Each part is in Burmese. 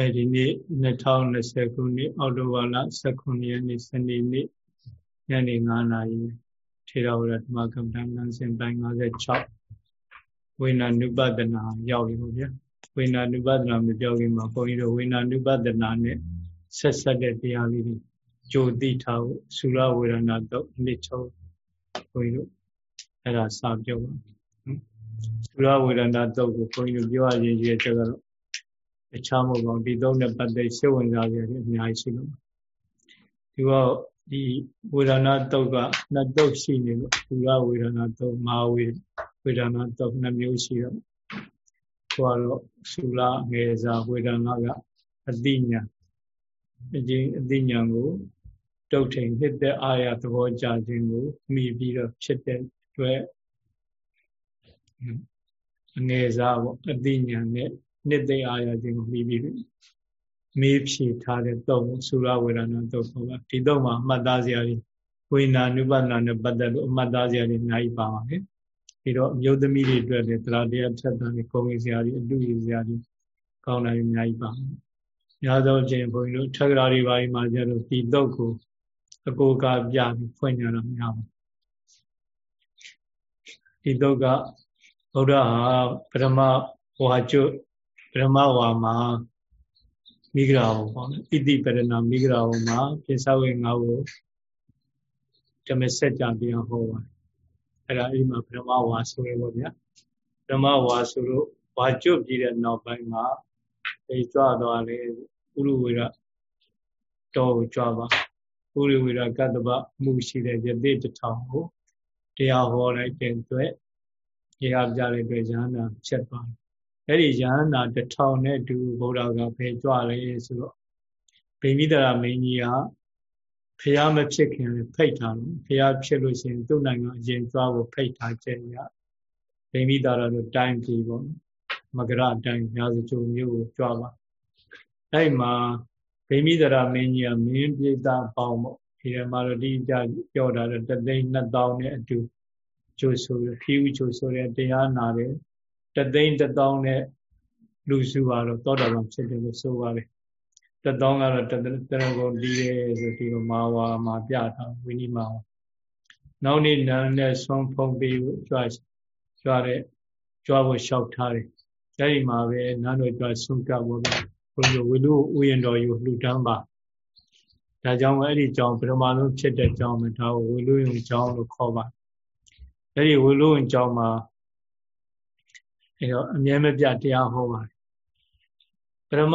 အဲဒီနေ့2020ခုနှစ်အောက်တိုဘာလ19ရက်နေ့စနေနေ့ညနေ9နာရီထေရဝါဒဓမ္မကမ္ဘာနန်းစဉ်ပိုင်း56ဝိနာနုပဒနာရောက်ပြီပေါ့ဗျာဝိနာနုပဒနာမပြောခင်မှာဘုန်းကြီးတို့ဝိနာနုပဒနာနဲ့ဆက်ဆက်တဲ့တရားလေးတွေကြိုသိထားဖို့သုရဝေဒနာတော့နှစ်ချုပ်ဘုန်းကြီးတို့အဲ့ဒါစာပြောပါသုရဝေဒနာတော့ကိုဘုန်းကြီးတို့ပြောရရင်ရည်ချက်ကတော့ တခြားမဟုတ်ပါဘူးဒီသုံးနဲ့ပတ်သက်စိတ်ဝင်စားကြတယ်အများကြီးရှိလို့ဒီတော့ဒီဝေဒနာတုတ်ကနှစ်တုတ်ရှိနေလို့ဒုရဝေဒနာတုတ်မာဝေဝေဒနာတုတ်နှစ်မျိုးရှိတော့ဟိုကတော့သုလငယ်စာဝေဒနာကအတိညာအကျဉ်အတိညာကိုတုတ်ထိန်နှစ်သက်အာရသဘောကြခြင်းကိုမိပြီးတော့ဖြစ်တဲ့အတွက်အငယ်စားပေါ့အတိညာနဲ့ နှစ်သိအားရခြင်းကိုမိပြီးမေးဖြေထားတဲ့တော့သုရဝေဒနာတော့ပေါ့ဒီတော့မှာအမှတ်သားစရာကြီးဝိညာဉ်နုပဒနာနဲ့ပတ်သက်လို့အမှတ်သားစရာကြီးအများကြီးပါပါမယ်ပြီးတော့အမျိုးသမီးတွေအတွက်လည်းတရားတရားဖြတ်တန်းနေကိုယ်ဝင်စရာကြီးအတူရစရာကြီးကောင်းတာအများကြီးပါများသောအချိန်ဘုန်းကြီးတို့ထက္ကရာတွေပါမှကျတော့ဒီတော့ကိုအကိုကပြပြီးဖွင့်ကြတာများပါဒီတော့ကဗုဒ္ဓဟာပရမဝါကျွတ် ပရမဝါမှာမိဂရာဝပေါ့နော်ဣတိပရဏမိဂရာဝမှာပိဿဝေငါးကိုဓမ္မစကြာပြန်ဟောပါတယ်အဲ့ဒါအိမ်မှာပရမဝါဆိုရပေါ့ဗျာပရမဝါဆိုလို့ဝါကျွတ်ပြီးတဲ့နောက်ပိုင်းမှာအေးကြွသွားလေဥရဝေရတော်ကိုကြွပါဥရဝေရကတ္တပမှုရှိတဲ့ယတိတထောင်ကိုတရားဟောလိုက်တဲ့အတွက်တရားပြတဲ့အတွက်ဉာဏ်နာဖြစ်သွားတယ် အဲ့ဒီယဟန္တာတထောင်နဲ့တူဗုဒ္ဓကဖယ်ကြွလေဆိုတော့ဗိမိတရာမင်းကြီးကဖះမဖြစ်ခင်ဖိတ်ထားတယ်ဖះဖြစ်လို့ရှိရင်သူ့နိုင်ငံအရင်သွားဖို့ဖိတ်ထားချက်ရဗိမိတရာတို့တိုင်းပြည်ပေါ့မကရတိုင်းညာစကြုံမျိုးကိုကြွပါအဲ့မှာဗိမိတရာမင်းကြီးကမင်းပြိတ္တာပေါင်းပေါ့ဒီမှာတော့ဒီကြပြောတာတော့တသိန်း2000နဲ့အတူကျိုးဆိုရဖြီးဥကျိုးဆိုတဲ့တရားနာတယ် တသိန်းတစ်သောင်းနဲ့လူစုကတော့သောတာပန်ဖြစ်တယ်လို့ဆိုပါတယ်တသောင်းကတော့တရံကုန်ဒီရဲဆိုဒီလိုမာဝါမှာပြထားဝိနိမာဝါနောက်နေ့နန်းနဲ့ဆွန်ဖုံးပြီးကြွကြွတဲ့ကြွဖို့လျှောက်ထားတယ်အဲဒီမှာပဲနန်းတော်ကြွဆွကပ်ဖို့ဘုရားဝိလူဥယျာဉ်တော်ယူလှူဒန်းပါဒါကြောင့်အဲ့ဒီကြောင့်ပရမလုံးဖြစ်တဲ့ကြောင့်ပဲဒါကိုဝိလူယုံကြောင့်လို့ခေါ်ပါအဲ့ဒီဝိလူယုံကြောင့်မှာ အဲတော့အမြဲမပြတရားဟောပါတယ်ပရမ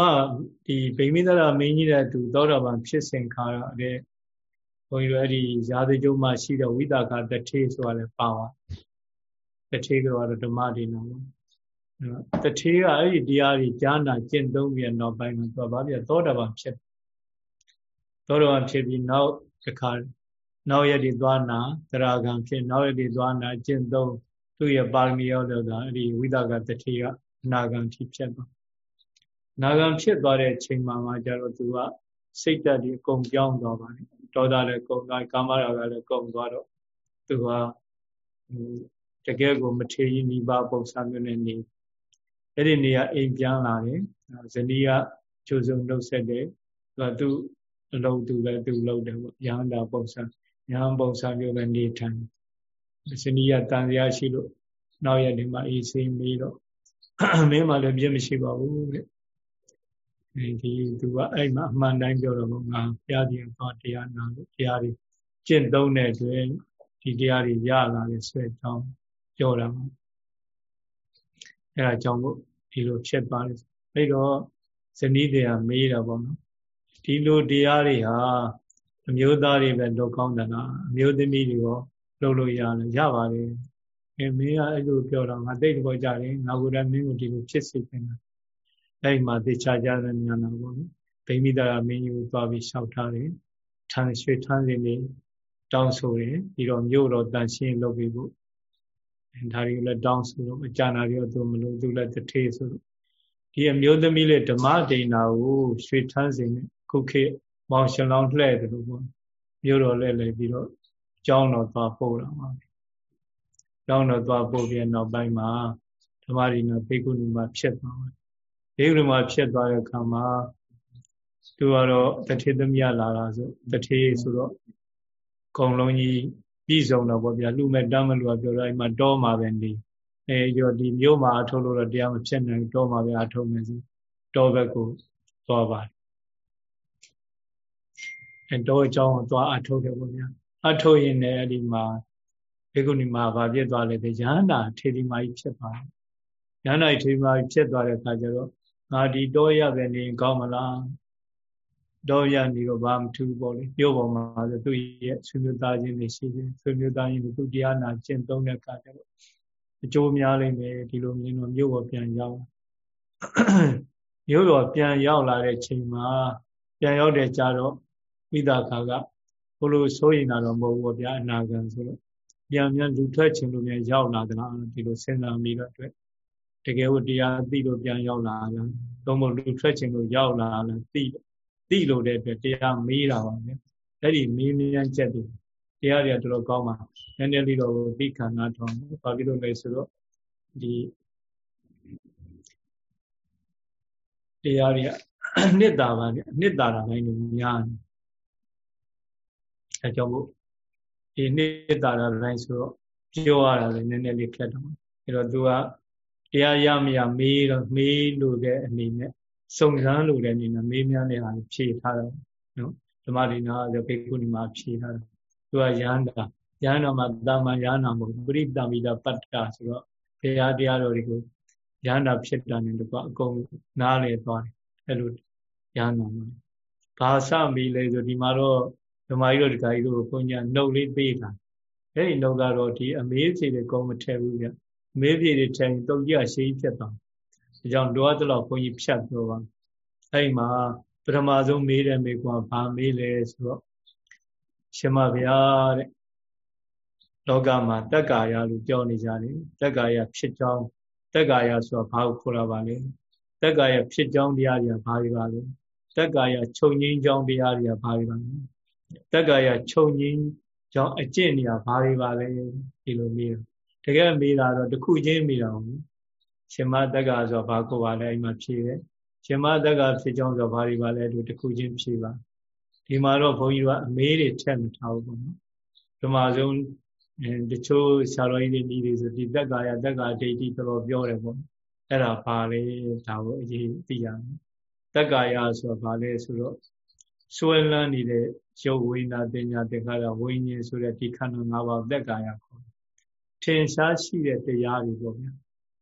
ဒီဗိမိသရမင်းကြီးတဲ့သူသောတာပန်ဖြစ်စဉ်ခါရတဲ့ဘုန်းကြီးတို့အဲ့ဒီရာဇကြုံမှာရှိတဲ့ဝိတာကတထေဆိုတာလည်းပါပါတထေကတော့ဓမ္မဒီနာတထေကအဲ့ဒီတရားကြီးကြားနာကျင့်သုံးပြီးနောက်ပိုင်းမှာသူကဘာပြသောတာပန်ဖြစ်သောတာပန်ဖြစ်ပြီးနောက်တစ်ခါနောက်ရက်ဒီသွားနာသရဂံဖြစ်နောက်ရက်ဒီသွားနာကျင့်သုံး သူ့ရဲ့ပါရမီရောလို့ဒါအဲ့ဒီဝိသကတတိကအနာဂံဖြစ်ဖြစ်သွားနာဂံဖြစ်သွားတဲ့ချိန်မှာမှကျတော့သူကစိတ်ဓာတ်ဒီအကုန်ပြောင်းသွားပါတယ်ဒေါသလည်းကုန်သွားကာမရာဂလည်းကုန်သွားတော့သူကတကယ်ကိုမထေရနိဗ္ဗာန်ပုံစံမျိုးနဲ့နေအဲ့ဒီနေရာအိမ်ပြန်လာတယ်ဇနီးကကျိုးစုံနှုတ်ဆက်တယ်သူကသူ့အလုံးသူလည်းသူလုပ်တယ်ပေါ့ရဟန္တာပုံစံရဟန်းပုံစံမျိုးနဲ့နေထိုင် ဇနီးကတန်ရာရှိလို့နောက်ရက်ဒီမှာအေးဆေးမေးတော့မင်းမှလည်းပြည့်မရှိပါဘူးတဲ့အဲဒီသူကအဲ့မှာအမှန်တိုင်းပြောတော့ငါဘုရားရှင်သွားတရားနာလို့တရားတွေကျင့်သုံးတဲ့အတွက်ဒီတရားတွေရလာတယ်ဆိုတဲ့အကြောင်းပြောတာပါအဲ့ဒါကြောင့်မို့ဒီလိုဖြစ်ပါလေအဲ့တော့ဇနီးတရားမေးတာပေါ့နော်ဒီလိုတရားတွေဟာအမျိုးသားတွေပဲလောက်ကောင်းတယ်လားအမျိုးသမီးတွေရော လုပ်လို့ရတယ်ရပါတယ်အဲမင်းကအဲ့လိုပြောတော့ငါတိတ်တော့ကြတယ်ငါကလည်းမင်းကိုဒီလိုဖြစ်စေချင်တာအဲ့မှာသေချာကြတဲ့ဉာဏ်တော်ပေါ့ဗိမိတာမင်းကြီးကိုသွားပြီးလျှောက်ထားတယ်ထန်ရွှေထန်းစင်နေတောင်းဆိုတယ်ပြီးတော့မြို့တော်တန်ရှင်းလုပ်ပြီးဖို့ဒါတွေလည်းတောင်းဆိုတော့အကြနာတွေတော့မလို့သူလည်းတထေးဆိုတော့ဒီအမျိုးသမီးလေးဓမ္မဒိဏကိုရွှေထန်းစင်နဲ့ခုခေတ်မောင်ရှင်လောင်းလှဲ့တယ်လို့ပေါ့မြို့တော်လဲလဲပြီးတော့ ကျောင်းတော်သွားပို့တာပါကျောင်းတော်သွားပို့ပြီးနောက်ပိုင်းမှာဓမ္မရိနာဘေကုဏီမှာဖြစ်သွားတယ်ဘေကုဏမှာဖြစ်သွားတဲ့အခါမှာသူကတော့တထေသမီးလာတာဆိုတထေဆိုတော့ကုံလုံးကြီးပြည်စုံတော့ဗောဗျာလူမဲ့တမ်းမလူကပြောတော့အဲ့မှာတောမှာပဲနေအဲကြောဒီမြို့မှာအထုတ်လို့တော့တရားမဖြစ်နိုင်တောမှာပဲအထုတ်မယ်စီတောဘက်ကိုသွားပါတယ်အဲတောအကြောင်းကိုသွားအထုတ်တယ်ဗောဗျာ အထုတ်ရင်လည်းအဲ့ဒီမှာဘေကုဏီမှာဗာပြစ်သွားလေတဲ့ရဟန္တာထေဒီမာကြီးဖြစ်ပါတယ်ရဟန္တာထေဒီမာကြီးဖြစ်သွားတဲ့အခါကျတော့ငါဒီတောရပဲနေကောင်းမလားတော့ရနေတော့ဘာမထူးပေါ့လေမြို့ပေါ်မှာဆိုသူ့ရဲ့ဆွေမျိုးသားချင်းတွေရှိတယ်ဆွေမျိုးသားချင်းတွေသူတရားနာကျင့်သုံးတဲ့အခါကျတော့အကျိုးများလိမ့်မယ်ဒီလိုမြင်တော့မြို့ပေါ်ပြန်ရောက်မြို့ပေါ်ပြန်ရောက်လာတဲ့ချိန်မှာပြန်ရောက်တဲ့ကြတော့ဝိသခါကဘ လို့စိုးရင်တော့မဟုတ်ဘူးဗျာအနာဂံဆိုတော့ပြန်ပြန်လူထွက်ခြင်းလို့ပြန်ရောက်လာသလားဒီလိုစဉ်းစားမိတော့အတွက်တကယ်လို့တရားသိလို့ပြန်ရောက်လာလားသုံးဖို့လူထွက်ခြင်းလို့ရောက်လာလားသိတယ်သိလို့တဲ့အတွက်တရားမေးတာပါပဲအဲ့ဒီမေးမြန်းချက်တွေတရားတွေကတော်တော်ကောင်းပါနည်းနည်းလေးတော့သိခန္ဓာထောင်းဘာဖြစ်လို့လဲဆိုတော့ဒီတရားတွေကနှစ်တာပါနဲ့နှစ်တာတာတိုင်းတွေများတယ် အဲကြောင့်မို့ဒီနှစ်တာတာတိုင်းဆိုတော့ပြောရတာလည်းနည်းနည်းလေးခက်တော့အဲတော့ तू ကတရားရမရမေးတော့မေးလို့တဲ့အနေနဲ့စုံစမ်းလို့တဲ့အနေနဲ့မေးမြန်းတဲ့ဟာဖြေထားတယ်နော်ဓမ္မဒိနာဆိုဘေကုဏီမှာဖြေထားတယ်သူကရဟန္တာရဟန္တာမှာတာမန်ရဟန္တာမဟုတ်ပရိတမိတာပတ္တာဆိုတော့ဘုရားတရားတော်တွေကိုရဟန္တာဖြစ်တာနဲ့တကွအကုန်နားလေသွားတယ်အဲ့လိုရဟန္တာမှာဘာစမိလဲဆိုဒီမှာတော့ ဓမ္မကြီးတို့ဒကာကြီးတို့ဘုန်းကြီးနှုတ်လေးပေးတာအဲ့ဒီနှုတ်ကတော့ဒီအမေးဖြေတွေကောင်းမထည့်ဘူးဗျအမေးဖြေတွေထည့်ရင်တုတ်ကြီးရှိဖြစ်သွားဒါကြောင့်လိုအပ်သလောက်ဘုန်းကြီးဖြတ်ပြောပါအဲ့မှာပထမဆုံးမေးတဲ့မေးခွန်းဘာမေးလဲဆိုတော့ရှင်မဗျာတဲ့လောကမှာတက္ကာယလို့ပြောနေကြတယ်တက္ကာယဖြစ်ကြောင်းတက္ကာယဆိုတာဘာကိုခေါ်တာပါလဲတက္ကာယဖြစ်ကြောင်းတရားတွေကဘာတွေပါလဲတက္ကာယခြုံငင်းကြောင်းတရားတွေကဘာတွေပါလဲ တက္ကာယခြုံငင်းကြောင်းအကျင့်တွေကဘာတွေပါလဲဒီလိုမေးတော့တကယ်မေးတာတော့တစ်ခုချင်းမေးတာဟုတ်ရှင်မတက္ကာဆိုတာဘာကိုပါလဲအိမ်မှာဖြေတယ်ရှင်မတက္ကာဖြစ်ကြောင်းဆိုတာဘာတွေပါလဲဒီတစ်ခုချင်းဖြေပါဒီမှာတော့ဘုန်းကြီးကအမေးတွေထက်မထားဘူးပေါ့နော်ဓမ္မဆုံးတချို့ဆရာတော်ကြီးတွေဤတွေဆိုဒီတက္ကာယတက္ကာဒိဋ္ဌိတော်တော်ပြောတယ်ပေါ့အဲ့ဒါဘာလဲဒါကိုအရေးသိရမယ်တက္ကာယဆိုတာဘာလဲဆိုတော့ စွဲလန်းနေတဲ့ရုပ်ဝိညာဉ်ပညာသင်္ခါရဝိညာဉ်ဆိုတဲ့ဒီခန္ဓာ၅ပါးတက္ကာယခေါ်တယ်ထင်ရှားရှိတဲ့တရားတွေပေါ့ဗျာ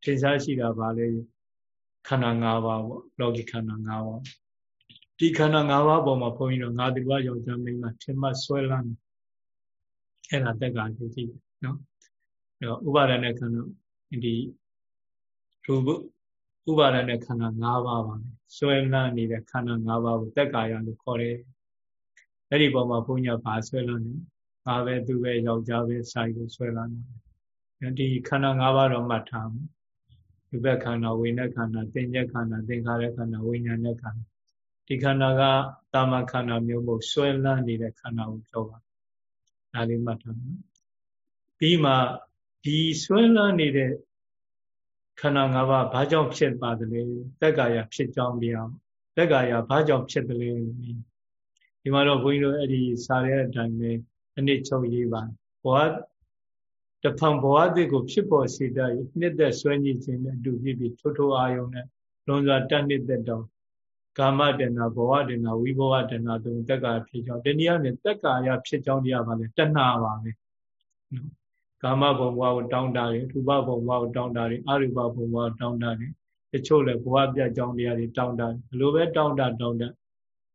ထင်ရှားရှိတာဘာလဲခန္ဓာ၅ပါးပေါ့လောကီခန္ဓာ၅ပါးဒီခန္ဓာ၅ပါးပေါ်မှာဘုန်းကြီးတို့ငါဒီဘဝယောက်ျားမိန်းမထင်မှဆွဲလန်းအဲ့ဒါတက္ကာယကြည့်နော်အဲ့တော့ဥပါဒณะခန္ဓာဒီရူပ ဥပါဒณะခန္ဓာ၅ပါးပါဆွဲလန်းနေတဲ့ခန္ဓာ၅ပါးကိုတက္ကာယလို့ခေါ်တယ်အဲ့ဒီပေါ်မှာဘုန်းကြီးကဘာဆွဲလန်းနေငါပဲသူပဲယောက်ျားပဲစာရီကိုဆွဲလန်းနေဒီခန္ဓာ၅ပါးတော့မှတ်ထားမယ်ဒီဘက်ခန္ဓာဝိညာဉ်ခန္ဓာသင်္ကြခန္ဓာသင်္ခါရခန္ဓာဝိညာဉ်နဲ့ခန္ဓာဒီခန္ဓာကတာမခန္ဓာမျိုးမို့ဆွဲလန်းနေတဲ့ခန္ဓာကိုပြောပါဒါလေးမှတ်ထားမယ်ပြီးမှဒီဆွဲလန်းနေတဲ့ ခန္ဓာ၅ပါးဘာကြောင့်ဖြစ်ပါသလဲတက်ကာယဖြစ်ကြောင်းတရားတက်ကာယဘာကြောင့်ဖြစ်တယ်လဲဒီမှာတော့ဘုန်းကြီးတို့အဲ့ဒီစာရဲအတိုင်းပဲအနစ်ချုပ်ရေးပါဘောတဖန်ဘဝအသစ်ကိုဖြစ်ပေါ်စေတတ်နှစ်သက်ဆွဲညစ်ခြင်းနဲ့အတူဖြစ်ပြီးထိုးထိုးအာယုံနဲ့လွန်စွာတတ်နှစ်သက်တော့ကာမတဏဘဝတဏဝိဘဝတဏသုံးတက္ကာဖြစ်ကြောင်းတနည်းအားဖြင့်တက္ကာယဖြစ်ကြောင်းတရားပါလေတဏှာပါပဲ ကာမဘုံဘဝကိုတောင်းတတယ်ရူပဘုံဘဝကိုတောင်းတတယ်အရူပဘုံဘဝကိုတောင်းတတယ်တချို့လည်းဘဝပြတ်ကြောင်းတရားတွေတောင်းတတယ်ဘလို့ပဲတောင်းတတောင်းတ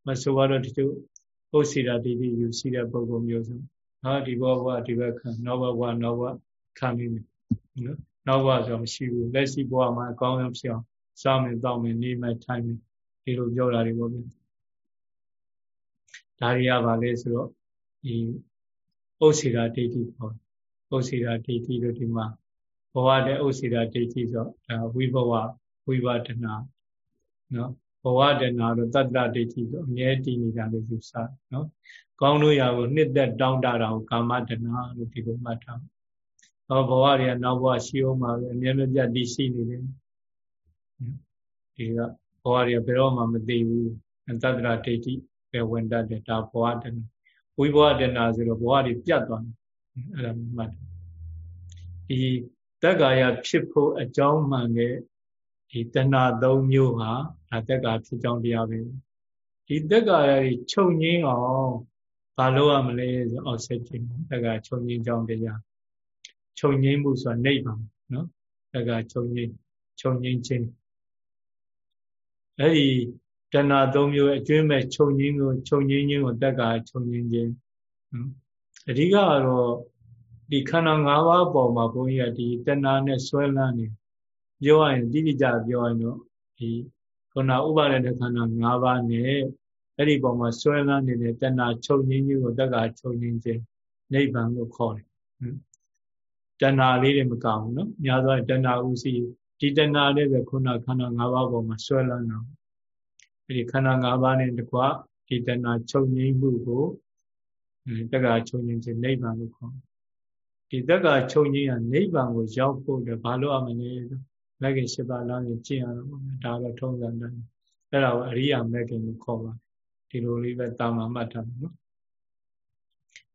မဆိုတော့တချို့ဥစ္စေတာတိတိယူရှိတဲ့ပုဂ္ဂိုလ်မျိုးစုဟာဒီဘဝဒီဘက်ခံနောက်ဘဝနောက်ဘဝခံမိမယ်နော်နောက်ဘဝဆိုမရှိဘူးလက်ရှိဘဝမှာအကောင်းဆုံးဖြစ်အောင်စားမယ်တောင်းမယ်နေမယ်ထိုင်မယ်ဒီလိုပြောတာတွေပေါ့ဗျဒါတွေကဘာလဲဆိုတော့ဒီဥစ္စေတာဒိဋ္ဌိပေါ့ ဥစ္စေတာဒိဋ္ဌိတို့ဒီမှာဘဝတဲ့ဥစ္စေတာဒိဋ္ဌိဆိုဒါဝိဘဝဝိပဒနာနော်ဘဝတဏတို့တတ္တဒိဋ္ဌိဆိုအမြဲတည်နေတာလို့ယူဆနော်ကောင်းလို့ရကိုနှစ်သက်တောင်းတတာကိုကာမတဏလို့ဒီလိုမှတ်ထားဟောဘဝတွေကနောက်ဘဝရှိအောင်ပါပဲအမြဲမပြတ်တည်ရှိနေတယ်ဒီကဘဝတွေဘယ်တော့မှမသိဘူးသတ္တရာဒိဋ္ဌိပဲဝင်တတ်တယ်ဒါဘဝတဏဝိဘဝတဏဆိုတော့ဘဝတွေပြတ်သွားတယ် အဲ့ဒါမှတ်ဒီတက္ကာယဖြစ်ဖို့အကြောင်းမှန်တဲ့ဒီတဏသုံးမျိုးဟာဒါတက္ကာဖြစ်ကြောင်းတရားပဲဒီတက္ကာယတွေချုပ်ငင်းအောင်ဘာလို့ရမလဲဆိုအောက်ဆက်ကြည့်တက္ကာချုပ်ငင်းကြောင်းတရားချုပ်ငင်းမှုဆိုတာနိဗ္ဗာန်နော်တက္ကာချုပ်ငင်းချုပ်ငင်းခြင်းအဲ့ဒီတဏှာသုံးမျိုးအကျွင်းမဲ့ချုပ်ငင်းကိုချုပ်ငင်းခြင်းကိုတက္ကာချုပ်ငင်းခြင်း အဓိကကတော့ဒီခန္ဓာ၅ပါးပေါ်မှာဘုန်းကြီးကဒီတဏှာနဲ့ဆွဲလန်းနေပြောရရင်တိတိကျပြောရရင်တော့ဒီခုနဥပါဒณะခန္ဓာ၅ပါးနဲ့အဲ့ဒီပေါ်မှာဆွဲလန်းနေတဲ့တဏှာချုပ်ငင်းခြင်းကိုတက္ကာချုပ်ငင်းခြင်းနိဗ္ဗာန်ကိုခေါ်တယ်တဏှာလေးတွေမကောင်းဘူးနော်များသောတဏှာဥစီဒီတဏှာလေးပဲခုနခန္ဓာ၅ပါးပေါ်မှာဆွဲလန်းတာအဲ့ဒီခန္ဓာ၅ပါးနဲ့တကွဒီတဏှာချုပ်ငြိမ်းမှုကို တက္ကရာချုပ်ငြိမ်းခြင်းနိဗ္ဗာန်ကိုခေါ်ဒီတက္ကရာချုပ်ငြိမ်းရနိဗ္ဗာန်ကိုရောက်ဖို့လည်းဘာလို့အမလဲမဂ္ဂင်၈ပါးလမ်းကိုကျင့်ရတော့ဒါတော့ထုံးစံတိုင်းအဲ့ဒါကိုအရိယာမဂ္ဂင်ကိုခေါ်ပါဒီလိုလေးပဲတာမမှတ်ထားမယ်နော်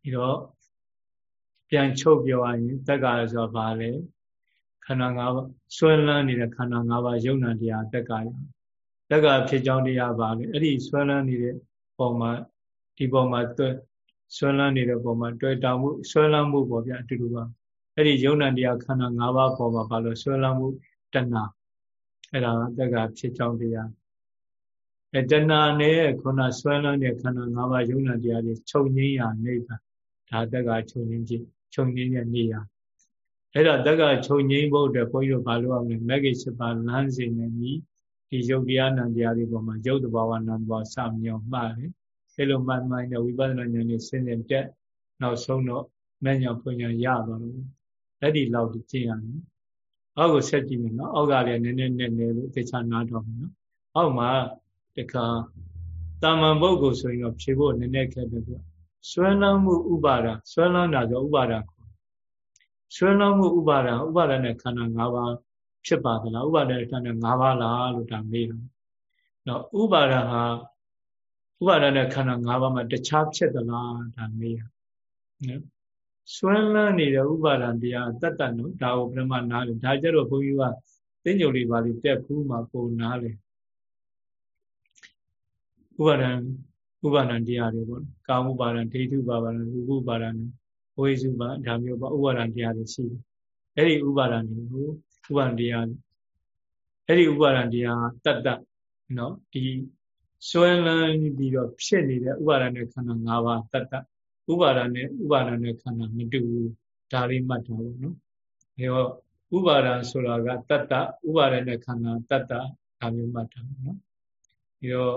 ဒီတော့ပြန်ချုပ်ပြောရရင်တက္ကရာဆိုတာဘာလဲခန္ဓာ၅ပါးဆွဲလန်းနေတဲ့ခန္ဓာ၅ပါးယုံနာတရားတက္ကရာတက္ကဖြစ်ကြောင်းတရားပါလေအဲ့ဒီဆွဲလန်းနေတဲ့ပုံမှာဒီပုံမှာ ဆွဲလန်းနေတဲ့ပုံမှာတွေ့တောင်မှုဆွဲလန်းမှုပေါ့ဗျာအတူတူပါအဲ့ဒီယုံနာတရားခန္ဓာ၅ပါးပေါ်မှာဘာလို့ဆွဲလန်းမှုတဏှာအဲ့ဒါတက္ကဖြစ်ကြောင်းတရားအဲတဏှာနဲ့ခုနဆွဲလန်းတဲ့ခန္ဓာ၅ပါးယုံနာတရားတွေချုပ်ငင်းရနေပါဒါတက္ကချုပ်ငင်းခြင်းချုပ်ငင်းတဲ့နေရာအဲ့ဒါတက္ကချုပ်ငင်းဖို့အတွက်ဘုန်းကြီးတို့ဘာလို့ရမလဲမဂ္ဂင်7ပါးလမ်းစဉ်နဲ့ညီဒီယုတ်တရားနံတရားတွေပေါ်မှာယုတ်တဘာဝနံတဘာစမြောင်မှားတယ် အဲလိုမှတ်မှိုင်းတဲ့ဝိပဿနာဉာဏ်နဲ့ဆင်းရဲတက်နောက်ဆုံးတော့မဲ့ညာဖွညာရသွားလို့အဲ့ဒီလောက်ကျင့်ရတယ်အောက်ကိုဆက်ကြည့်မယ်နော်အောက်ကလည်းနည်းနည်းနည်းနည်းလို့တခြားနားတော့မယ်နော်အောက်မှာတခါတာမန်ပုဂ္ဂိုလ်ဆိုရင်တော့ဖြေဖို့နည်းနည်းခက်တယ်ပြဆွဲလန်းမှုဥပါဒဆွဲလန်းတာဆိုဥပါဒဆွဲလန်းမှုဥပါဒဥပါဒနဲ့ခန္ဓာ၅ပါးဖြစ်ပါသလားဥပါဒနဲ့ခန္ဓာ၅ပါးလားလို့ဒါမေးတယ်။နော်ဥပါဒဟာ ဥပါဒနဲ့ခန္ဓာ၅ပါးမှာတခြားဖြစ်သလားဒါမေးရ။နော်ဆွဲလန်းနေတဲ့ဥပါဒံတရားတတ်တတ်နော်ဒါကိုပြမနားလေဒါကြတော့ဘုန်းကြီးကသိညုံလေးပါလေးတက်ခုမှပုံနားလေဥပါဒံဥပါဒံတရားတွေပေါ့ကာမဥပါဒံဒိဋ္ဌုပါဒံရူပဥပါဒံဝိစုပါဒါမျိုးပေါ့ဥပါဒံတရားတွေရှိတယ်အဲ့ဒီဥပါဒံတွေကိုဥပါဒတရားအဲ့ဒီဥပါဒတရားတတ်တတ်နော်ဒီ ဆွဲလန်းပြီးတော့ဖြစ်နေတဲ့ဥပါဒနဲ့ခန္ဓာ၅ပါးတတ်တတ်ဥပါဒနဲ့ဥပါဒနဲ့ခန္ဓာမတူဘူးဒါလေးမှတ်ထားလို့နော်အဲတော့ဥပါဒဆိုတာကတတ်တတ်ဥပါဒနဲ့ခန္ဓာတတ်တတ်ဒါမျိုးမှတ်ထားနော်ပြီးတော့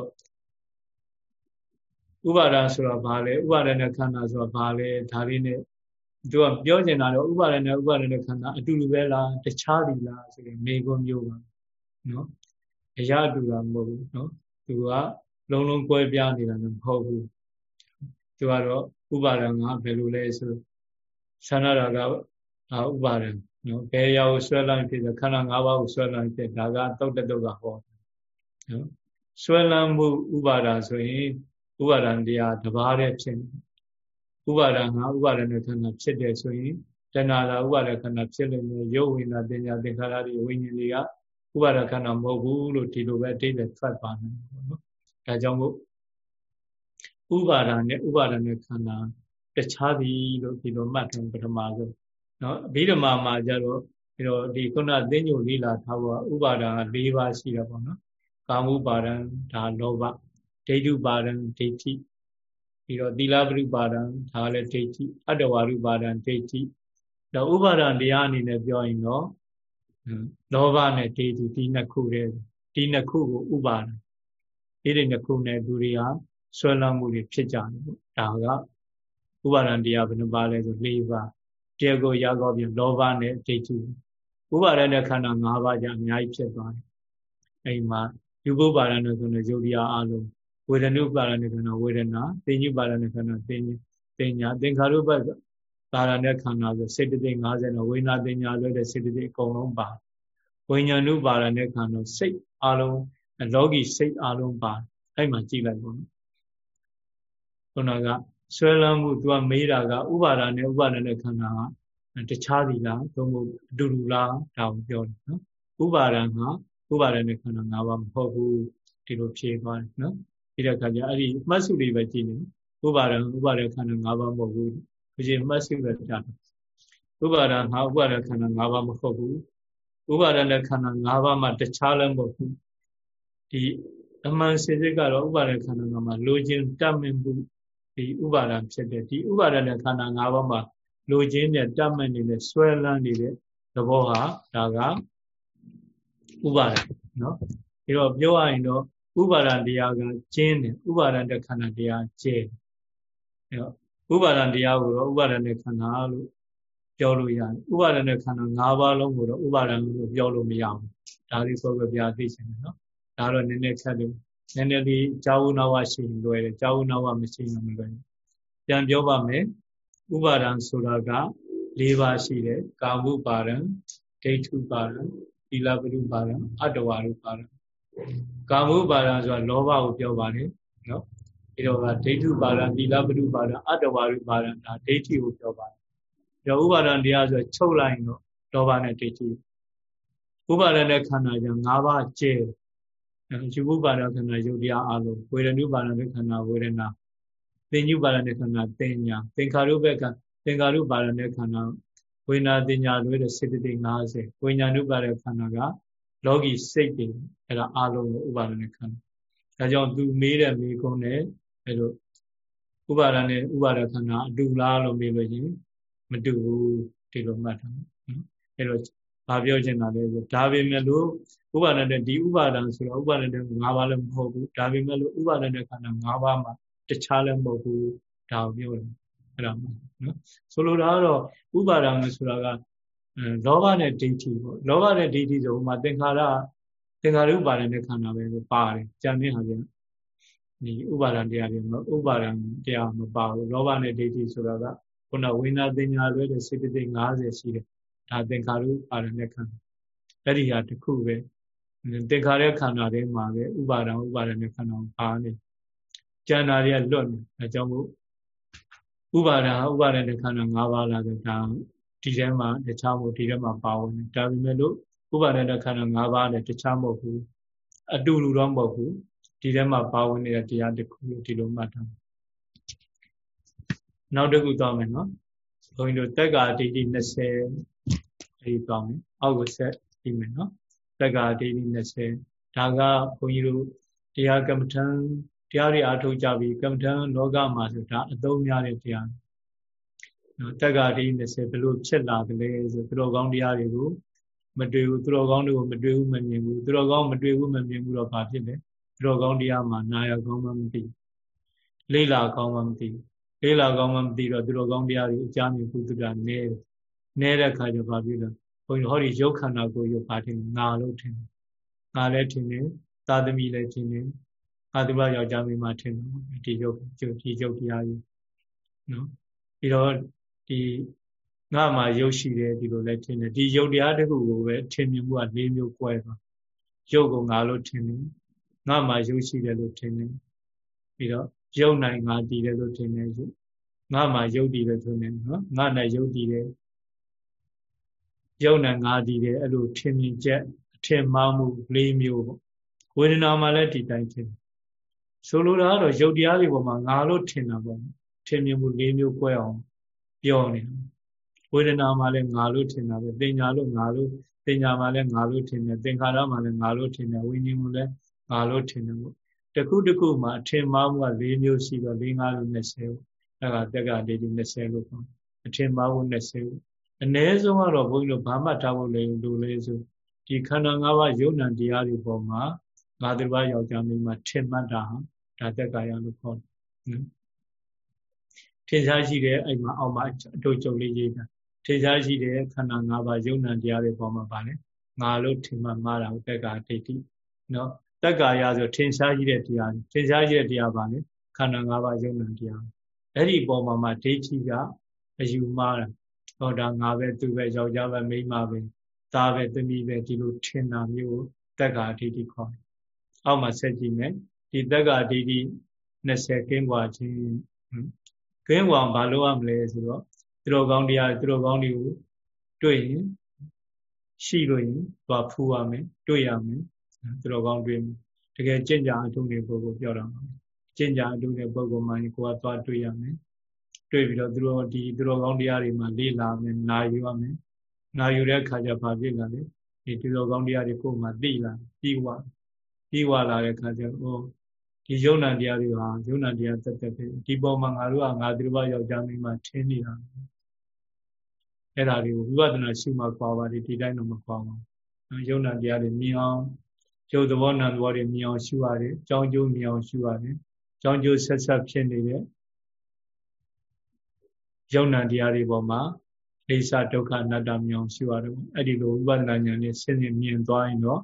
ဥပါဒဆိုတာဘာလဲဥပါဒနဲ့ခန္ဓာဆိုတာဘာလဲဒါလေးနဲ့သူကပြောချင်တာတော့ဥပါဒနဲ့ဥပါဒနဲ့ခန္ဓာအတူတူပဲလားတခြားပြီလားဆိုရင်မေခွန်းမျိုးပါနော်အရာတူတာမဟုတ်ဘူးနော် သူကလုံးလုံးကွဲပြားနေတာမဟုတ်ဘူးသူကတော့ဥပါဒံကဘယ်လိုလဲဆိုသန္တာကအာဥပါဒံနော်ဘယ်ရာကိုဆွဲလိုက်ဖြစ်ခန္ဓာ၅ပါးကိုဆွဲလိုက်ဖြစ်ဒါကတုတ်တတုတ်ကဟောနော်ဆွဲလန်းမှုဥပါဒဆိုရင်ဥပါဒံတရားတစ်ပါးတည်းဖြစ်နေဥပါဒံဟာဥပါဒနဲ့ခန္ဓာဖြစ်တယ်ဆိုရင်တဏှာသာဥပါဒခန္ဓာဖြစ်လို့မျိုးရုပ်ဝိညာဉ်တင်ညာသင်္ခါရတွေဝိညာဉ်တွေက ဥပါဒခန္ဓာမဟုတ်ဘူးလို့ဒီလိုပဲအတိတ်ပဲထွက်သွားတယ်ပေါ့နော်။ဒါကြောင့်မို့ဥပါဒနဲ့ဥပါဒနဲ့ခန္ဓာတခြားသည်လို့ဒီလိုမှတ်တယ်ပထမဆုံးနော်အဘိဓမ္မာမှာကျတော့ဒီတော့ဒီခုနသင်္ညိုလေးလာထားဖို့ဥပါဒံ၄ပါးရှိတာပေါ့နော်။ကာမဥပါဒံဒါလောဘဒိဋ္ဌုပါဒံဒိဋ္ဌိပြီးတော့သီလပရိပါဒံဒါလည်းဒိဋ္ဌိအတ္တဝါရုပါဒံဒိဋ္ဌိတော့ဥပါဒံတရားအနေနဲ့ပြောရင်တော့ လောဘနဲ့ဒိဋ္ဌိဒီနှစ်ခုတည်းဒီနှစ်ခုကိုဥပါဒံဒီတွေနှစ်ခုနဲ့သူတွေဟာဆွဲလမ်းမှုတွေဖြစ်ကြတယ်ပေါ့ဒါကဥပါဒံတရားဘယ်နှပါလဲဆို၄ပါးတရားကိုရကောပြီးလောဘနဲ့ဒိဋ္ဌိဥပါဒံနဲ့ခန္ဓာ၅ပါးじゃအများကြီးဖြစ်သွားတယ်အဲဒီမှာယူပုပ္ပါဒံနဲ့ဆိုတဲ့ယုတ်တရားအလုံးဝေဒနုပါဒနဲ့ခန္ဓာဝေဒနာသင်္ညုပါဒနဲ့ခန္ဓာသင်္ညသင်ညာသင်္ခါရုပ္ပ ပါဒနဲ့ခန္ဓာဆိုစေတသိက်50တော့ဝိညာသင်ညာလို့တဲ့စေတသိက်အကုန်လုံးပါဝိညာဏုပါဒနဲ့ခန္ဓာစိတ်အလုံးလောကီစိတ်အလုံးပါအဲ့မှာကြည့်လိုက်ပေါ့နော်ခုနကဆွဲလန်းမှု तू ကမေးတာကဥပါဒာနဲ့ဥပါဒနဲ့ခန္ဓာကတခြားစီလားသို့မဟုတ်အတူတူလားဒါကိုပြောတယ်နော်ဥပါဒံကဥပါဒနဲ့ခန္ဓာ၅ပါးမဟုတ်ဘူးဒီလိုဖြေသွားတယ်နော်ပြီးတဲ့အခါကျအဲ့ဒီမှတ်စုလေးပဲကြည့်နေဥပါဒံဥပါဒခန္ဓာ၅ပါးမဟုတ်ဘူး ဒီချိန်မှတ်စုပဲကြားတယ်ဥပါဒံဟာဥပါဒခန္ဓာ၅ပါးမဟုတ်ဘူးဥပါဒနဲ့ခန္ဓာ၅ပါးမှာတခြားလည်းမဟုတ်ဘူးဒီအမှန်စင်စစ်ကတော့ဥပါဒခန္ဓာ၅ပါးလိုချင်တတ်မြင်မှုဒီဥပါဒံဖြစ်တဲ့ဒီဥပါဒနဲ့ခန္ဓာ၅ပါးမှာလိုချင်တဲ့တတ်မြင်နေတဲ့ဆွဲလန်းနေတဲ့သဘောဟာဒါကဥပါဒနော်အဲတော့ပြောရရင်တော့ဥပါဒံတရားကကျင်းတယ်ဥပါဒံတဲ့ခန္ဓာတရားကျဲအဲတော့ ဥပါဒံတရားကိုတော့ဥပါဒံတဲ့ခန္ဓာလို့ပြောလို့ရတယ်ဥပါဒနဲ့ခန္ဓာ၅ပါးလုံးကိုတော့ဥပါဒံလို့ပြောလို့မရဘူးဒါလေးဆိုပဲပြသိချင်တယ်နော်ဒါတော့နည်းနည်းခက်တယ်နည်းနည်းလေးကြာဝနာဝရှိရင်လွယ်တယ်ကြာဝနာဝမရှိရင်မလွယ်ဘူးပြန်ပြောပါမယ်ဥပါဒံဆိုတာက၄ပါးရှိတယ်ကာမှုပါဒံဒိဋ္ဌုပါဒံသီလပရုပါဒံအတ္တဝါရုပါဒံကာမှုပါဒံဆိုတာလောဘကိုပြောပါတယ်နော် ဒီတော့ကဒိဋ္ဌုပါဒံသီလပရုပါဒံအတ္တဝါရုပါဒံဒါဒိဋ္ဌိကိုပြောပါတယ်ဒါဥပါဒံတရားဆိုချုပ်လိုက်ရင်တော့လောဘနဲ့ဒိဋ္ဌိဥပါဒံနဲ့ခန္ဓာကြောင့်၅ပါးကျဲယူဥပါဒခန္ဓာယုတ်တရားအလုံးဝေဒနုပါဒနဲ့ခန္ဓာဝေဒနာသင်ညုပါဒနဲ့ခန္ဓာသင်ညာသင်္ခါရုပ္ပကသင်္ခါရုပါဒနဲ့ခန္ဓာဝေနာတင်ညာတွေတဲ့စေတသိက်50ဝိညာဏုပါဒခန္ဓာကလောကီစိတ်တွေအဲ့ဒါအလုံးကိုဥပါဒနဲ့ခန္ဓာဒါကြောင့်သူမေးတဲ့မေးခွန်းနဲ့ အဲ့လိုဥပါဒနဲ့ဥပါဒခန္ဓာအတူလားလို့မေးလို့ရှင်မတူဘူးဒီလိုမှတ်ထားနော်အဲ့လိုဘာပြောချင်တာလဲဆိုဒါပေမဲ့လို့ဥပါဒနဲ့ဒီဥပါဒံဆိုတော့ဥပါဒနဲ့၅ပါးလည်းမဟုတ်ဘူးဒါပေမဲ့လို့ဥပါဒနဲ့ခန္ဓာ၅ပါးမှာတခြားလည်းမဟုတ်ဘူးဒါကိုပြောတယ်အဲ့ဒါမှနော်ဆိုလိုတာကတော့ဥပါဒံဆိုတာကလောဘနဲ့ဒိဋ္ဌိပေါ့လောဘနဲ့ဒိဋ္ဌိဆိုဥမာသင်္ခါရသင်္ခါရုပါဒနဲ့ခန္ဓာပဲပါတယ်ကြံတဲ့ဟာပြန် ဒီဥပါဒံတရားတွေမဥပါဒံတရားမပါဘူးလောဘနဲ့ဒိဋ္ဌိဆိုတာကခုနဝိညာဉ်ညာလွဲတဲ့စေတသိက်50ရှိတယ်ဒါသင်္ခါရုပါဒနဲ့ခန္ဓာအဲ့ဒီဟာတစ်ခုပဲသင်္ခါရခန္ဓာထဲမှာပဲဥပါဒံဥပါဒနဲ့ခန္ဓာပါနေကျန်တာတွေကလွတ်နေအဲကြောင့်မို့ဥပါဒံဥပါဒနဲ့ခန္ဓာ၅ပါးလာတဲ့ဒါဒီထဲမှာတခြားမို့ဒီထဲမှာပါဝင်တယ်ဒါပေမဲ့လို့ဥပါဒနဲ့ခန္ဓာ၅ပါးနဲ့တခြားမဟုတ်ဘူးအတူတူတော့မဟုတ်ဘူး ဒီထဲမှာပါဝင်နေတဲ့တရားတစ်ခုဒီလိုမှတ်ထားနောက်တစ်ခုသွားမယ်နော်ဘုန်းကြီးတို့တက္ကာဒိဋ္ဌိ20အဲဒီသွားမယ်အောက်ကိုဆက်ပြီးမယ်နော်တက္ကာဒိဋ္ဌိ20ဒါကဘုန်းကြီးတို့တရားကမ္မထံတရားတွေအားထုတ်ကြပြီးကမ္မထံလောကမှာဆိုဒါအသုံးများတဲ့တရားနော်တက္ကာဒိဋ္ဌိ20ဘယ်လိုဖြစ်လာသလဲဆိုသူတော်ကောင်းတရားတွေကိုမတွေ့ဘူးသူတော်ကောင်းတွေကိုမတွေ့ဘူးမမြင်ဘူးသူတော်ကောင်းမတွေ့ဘူးမမြင်ဘူးတော့ဘာဖြစ်လဲသူ တော်ကောင်းတရားမှာနာရကောင်းမှမသိလိလာကောင်းမှမသိလေးလာကောင်းမှမသိတော့သူတော်ကောင်းတရားတွေအကြမ်းမြင်ကုသတာနဲနဲတဲ့ခါကျဘာဖြစ်လဲဘုန်းကြီးဟောဒီရုပ်ခန္ဓာကိုရုပ်ပါတင်ငါလို့ထင်တယ်ငါလည်းထင်တယ်သာသမီလည်းထင်တယ်အာတုဘယောက်ျားမိန်းမထင်တယ်ဒီရုပ်ဒီရုပ်တရားကြီးနော်ပြီးတော့ဒီငါမှာရုပ်ရှိတယ်ဒီလိုလည်းထင်တယ်ဒီရုပ်တရားတခုကိုပဲထင်မြင်မှုက၄မျိုး꿰သွားရုပ်ကိုငါလို့ထင်တယ် ငါမှာရုပ်ရှိတယ်လို့ထင်တယ်ပြီးတော့ရုပ်နိုင်ငါတည်တယ်လို့ထင်တယ်ယူငါမှရုပ်တည်တယ်ဆိုနေနော်ငါနဲ့ရုပ်တည်တယ်ရုပ်နဲ့ငါတည်တယ်အဲ့လိုထင်မြင်ချက်အထင်မှားမှု၄မျိုးပေါ့ဝေဒနာမှာလည်းဒီတိုင်းထင်ဆိုလိုတာကတော့ရုပ်တရားတွေပေါ်မှာငါလို့ထင်တာပေါ့ထင်မြင်မှု၄မျိုး꿰အောင်ပြောနေဝေဒနာမှာလည်းငါလို့ထင်တာပဲပညာလို့ငါလို့ပညာမှာလည်းငါလို့ထင်တယ်သင်္ခါရမှာလည်းငါလို့ထင်တယ်ဝိညာဉ်မှာလည်း ငါလို့ထင်တယ်ပေါ့တခုတခုမှာအထင်မှားမှုက၄မျိုးရှိတော့၄၅လို့20အဲ့ဒါတက္ကဒိဋ္ဌိ20လို့ခေါ်အထင်မှားမှု20အ ਨੇ ဆုံးကတော့ဘုန်းကြီးတို့ဘာမှထားဖို့လည်းလိုလေဆိုဒီခန္ဓာ၅ပါးယုံ nant တရားတွေပေါ်မှာငါးတစ်ပါးယောက်ျားမိန်းမထင်မှတ်တာဟာဒါတက္ကရာလို့ခေါ်တယ်ထင်ရှားရှိတဲ့အဲ့မှာအောက်မှာအတူကြုံလေးရေးတာထင်ရှားရှိတဲ့ခန္ဓာ၅ပါးယုံ nant တရားတွေပေါ်မှာပါလေငါလို့ထင်မှတ်မှားတာတက္ကဒိဋ္ဌိနော် တက္ကာယဆိုထင်ရှားရှိတဲ့တရားထင်ရှားရှိတဲ့တရားပါလေခန္ဓာ၅ပါးယုံနာတရားအဲ့ဒီပုံမှာမှဒိဋ္ဌိကအယူမှားတာဟောတာငါပဲသူပဲယောက်ျားပဲမိန်းမပဲသားပဲသမီးပဲဒီလိုထင်တာမျိုးကိုတက္ကာဒိဋ္ဌိခေါ်တယ်အောက်မှာဆက်ကြည့်မယ်ဒီတက္ကာဒိဋ္ဌိ20ကင်းွာခြင်းကင်းွာဘာလို့ရမလဲဆိုတော့သူတို့ကောင်းတရားသူတို့ကောင်းတွေကိုတွေ့ရင်ရှိလို့ရင်သွားဖူးရမယ်တွေ့ရမယ် သူတော်ကောင်းတွေ့မယ်တကယ်ကျင့်ကြအထုံးတဲ့ပုဂ္ဂိုလ်ပြောတာပါကျင့်ကြအထုံးတဲ့ပုဂ္ဂိုလ်မှကိုကသွားတွေ့ရမယ်တွေ့ပြီးတော့သူတော်ဒီသူတော်ကောင်းတရားတွေမှာလေ့လာမယ်နာယူရမယ်နာယူတဲ့အခါကျဘာဖြစ်လာလဲဒီသူတော်ကောင်းတရားတွေကိုယ်မှသိလာပြီးွားပြီးွားလာတဲ့အခါကျတော့ဒီယုံနာတရားတွေဟာယုံနာတရားတက်တက်ပဲဒီပေါ်မှာငါတို့ကငါသူတော်ယောက်ျားမင်းမထင်းနေတာအဲ့ဒါတွေကိုဝိပဿနာရှုမှကွာပါတယ်ဒီတိုင်းတော့မကွာပါဘူးယုံနာတရားတွေမြင်အောင် ယုတ်သဘောနာသဘောတွေမြင်အောင်ရှုရတယ်။ကြောင်းကျိုးမြင်အောင်ရှုရတယ်။ကြောင်းကျိုးဆက်ဆက်ဖြစ်နေတဲ့ယုံနာတရားတွေပေါ်မှာအိသဒုက္ခအနတ္တမြင်အောင်ရှုရတယ်။အဲ့ဒီလိုဝိပဿနာဉာဏ်နဲ့ဆင်းရဲမြင်သွားရင်တော့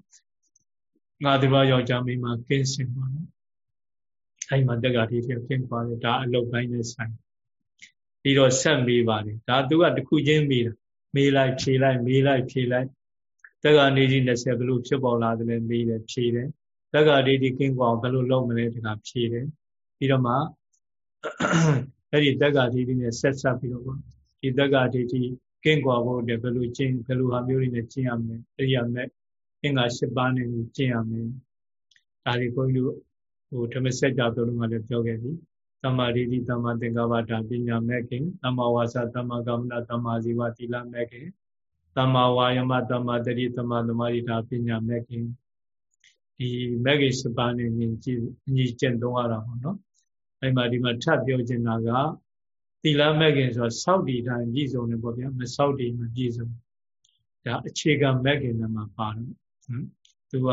ငါဒီဘာယောက်ျားမိန်းမကင်းစင်ပါမယ်။အဲ့မှာတက္ကတိဖြစ်ဖြစ်ပါတယ်ဒါအလုတ်ပိုင်းနဲ့ဆိုင်ပြီးတော့ဆက်မေးပါတယ်ဒါသူကတခုချင်းမေးတာမေးလိုက်ဖြေလိုက်မေးလိုက်ဖြေလိုက် တက္ကနေကြီး20ဘယ်လိုဖြစ်ပေါ်လာတယ်လဲမေးတယ်ဖြေတယ်တက္ကဒေဒီကင်းကွာဘယ်လိုလုပ်မလဲတကဖြေတယ်ပြီးတော့မှအဲ့ဒီတက္ကဒေဒီနဲ့ဆက်ဆက်ပြီးတော့ဒီတက္ကဒေဒီကင်းကွာဖို့အတွက်ဘယ်လိုကျင့်ဘယ်လိုဟာမျိုးတွေနဲ့ကျင့်ရမလဲအဲ့ဒီရမယ်အင်္ဂါ၈ပါးနဲ့ကျင့်ရမယ်ဒါတွေကိုကြီးတို့ဟိုဓမ္မစကြာတို့ကလည်းပြောခဲ့ပြီတမ္မာဒိဋ္ဌိတမ္မာသင်္ကပ္ပတာပညာမဲ့ခင်တမ္မာဝါစာတမ္မာကမ္မနာတမ္မာဇီဝတိလမဲ့ခင် တမ္မာဝါယမတမ္မာတတိတမ္မာသမာဓိတာပညာမဲ့ခင်ဒီမဲ့ခင်စပါးနဲ့မြင်ကြည့်ညီကျင့်သုံးရတာပေါ့နော်အဲ့မှာဒီမှာထပ်ပြောချင်တာကသီလမဲ့ခင်ဆိုတော့စောက်တည်တိုင်းပြည့်စုံတယ်ပေါ့ဗျာမစောက်တည်မပြည့်စုံဒါအခြေခံမဲ့ခင်တွေမှာပါတယ်ဟမ်သူက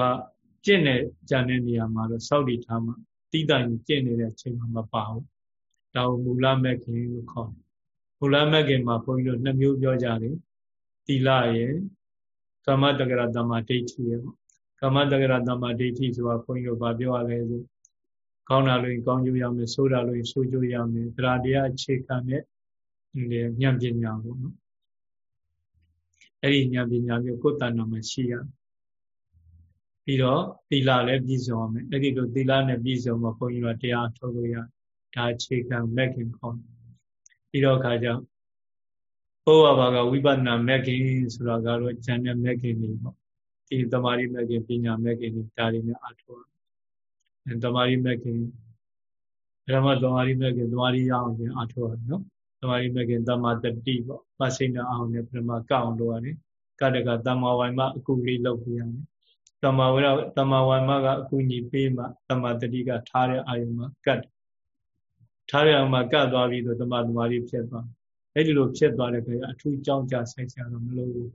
ကျင့်တဲ့ကြံတဲ့နေရာမှာတော့စောက်တည်ထားမှာတိတိုင်ကျင့်နေတဲ့အချိန်မှာမပါဘူးဒါကိုမူလမဲ့ခင်လို့ခေါ်တယ်မူလမဲ့ခင်မှာဘုန်းကြီးတို့နှစ်မျိုးပြောကြတယ် သီလရဲ့ကမ္မတက္ကရာတမ္မာဒိဋ္ဌိရဲ့ပေါ့ကမ္မတက္ကရာတမ္မာဒိဋ္ဌိဆိုတာဘုန်းကြီးတို့ဗာပြောရလဲဆိုကောင်းတာလို့ကောင်းကျိုးရမယ်ဆိုးတာလို့ဆိုးကျိုးရမယ်တရားတရားအခြေခံတဲ့ဒီဉာဏ်ပညာပေါ့နော်အဲ့ဒီဉာဏ်ပညာမျိုးကိုယ်တဏ္ဍာမှာရှိရပြီးတော့သီလလည်းပြည့်စုံအောင်မယ်အဲ့ဒီလိုသီလနဲ့ပြည့်စုံမှဘုန်းကြီးတို့တရားထုတ်လို့ရဒါအခြေခံမဲ့ခင်ခေါ်ပြီးတော့ခါကျဘု ရားဘာကဝိပဿနာမဲ့ခင်ဆိုတာကတော့ဉာဏ်နဲ့မဲ့ခင်နေပေါ့ဒီတမာရီမဲ့ခင်ပညာမဲ့ခင်ဒီဒါတွေနဲ့အထောက်အဲတမာရီမဲ့ခင်ဓမ္မတမာရီမဲ့ခင်တမာရီရအောင်ပြန်အထောက်ရနော်တမာရီမဲ့ခင်တမာတတိပေါ့ပစိဏအောင်နဲ့ပထမကောက်အောင်လုပ်ရတယ်ကတကတမာဝိုင်မအကူလေးလုပ်ပြရတယ်တမာဝရတမာဝိုင်မကအကူညီပေးမှတမာတတိကထားတဲ့အာယုံမှာကတ်ထားတဲ့အာယုံမှာကတ်သွားပြီးတော့တမာတမာရီဖြစ်သွား အဲ့ဒီလိုဖြစ်သွားတဲ့ခါအထူးကြောင်းကြဆိုင်စရာတော့မလိုဘူး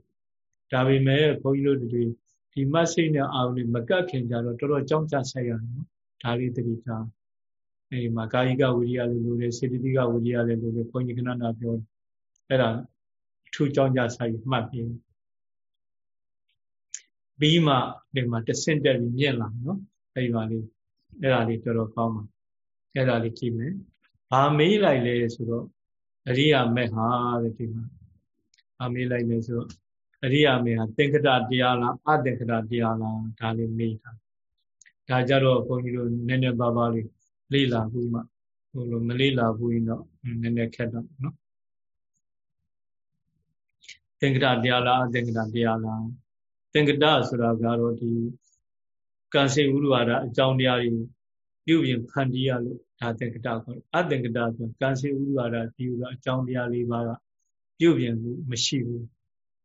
ဒါပေမဲ့ဘုန်းကြီးတို့တွေဒီမတ်စိတ်နဲ့အာရုံတွေမကတ်ခင်ကြတော့တော်တော်ကြောင်းကြဆိုင်ရတယ်နော်ဒါလေးတတိထားအဲဒီမှာကာယိကဝိရိယလည်းလိုတယ်စေတသိကဝိရိယလည်းလိုတယ်ဘုန်းကြီးကနနာပြောအဲ့ဒါအထူးကြောင်းကြဆိုင်မှတ်ပြီးပြီးမှဒီမှာတဆင့်တက်ပြီးမြင့်လာနော်အဲဒီမှာလေးအဲ့ဒါလေးတော်တော်ကောင်းပါအဲ့ဒါလေးကြည့်မယ်ဘာမေးလိုက်လဲဆိုတော့ အရိယာမေဟာတဲ့ဒီမှာအမေးလိုက်မယ်ဆိုအရိယာမေဟာသင်္ကတတရားလားအသင်္ကတတရားလားဒါလေးမေးတာဒါကြတော့ဘုန်းကြီးတို့နည်းနည်းပါးပါးလေးလေ့လာဘူးမှဟိုလိုမလေ့လာဘူးရင်တော့နည်းနည်းခက်တော့နော်သင်္ကတတရားလားအသင်္ကတတရားလားသင်္ကတဆိုတာကတော့ဒီကံစေဥရဝါဒအကြောင်းတရားတွေပြုပြင်ဖန်တီးရလို့ ဒါသင်္ကတခေါ်အသင်္ကတဆိုကံစေဥရဝါဒဒီဥကအကြောင်းတရားလေးပါးကပြုပြင်မှုမရှိဘူး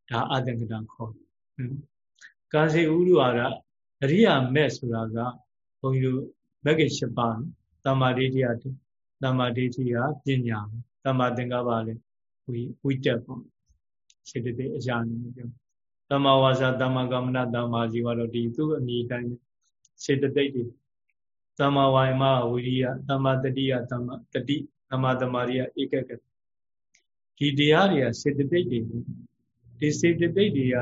ဒါအသင်္ကတခေါ်ကံစေဥရဝါဒအရိယာမဲ့ဆိုတာကဘုန်းကြီးတို့မဂ္ဂင်၈ပါးတမ္မာဒိဋ္ဌိယတမ္မာဒိဋ္ဌိယပညာတမ္မာသင်္ကပ္ပလည်းဝိဝိတက်ပေါ့စေတသိက်အရာနေပြောတမ္မာဝါစာတမ္မာကမ္မနာတမ္မာဇီဝတော့ဒီသူ့အမိတိုင်းစေတသိက်တွေ တမ္မာဝါယမဝိရိယတမ္မာတတိယတမ္မာတတိတမ္မာတမာရိယဧကကဒီတရားတွေကစေတသိက်တွေဒီစေတသိက်တွေက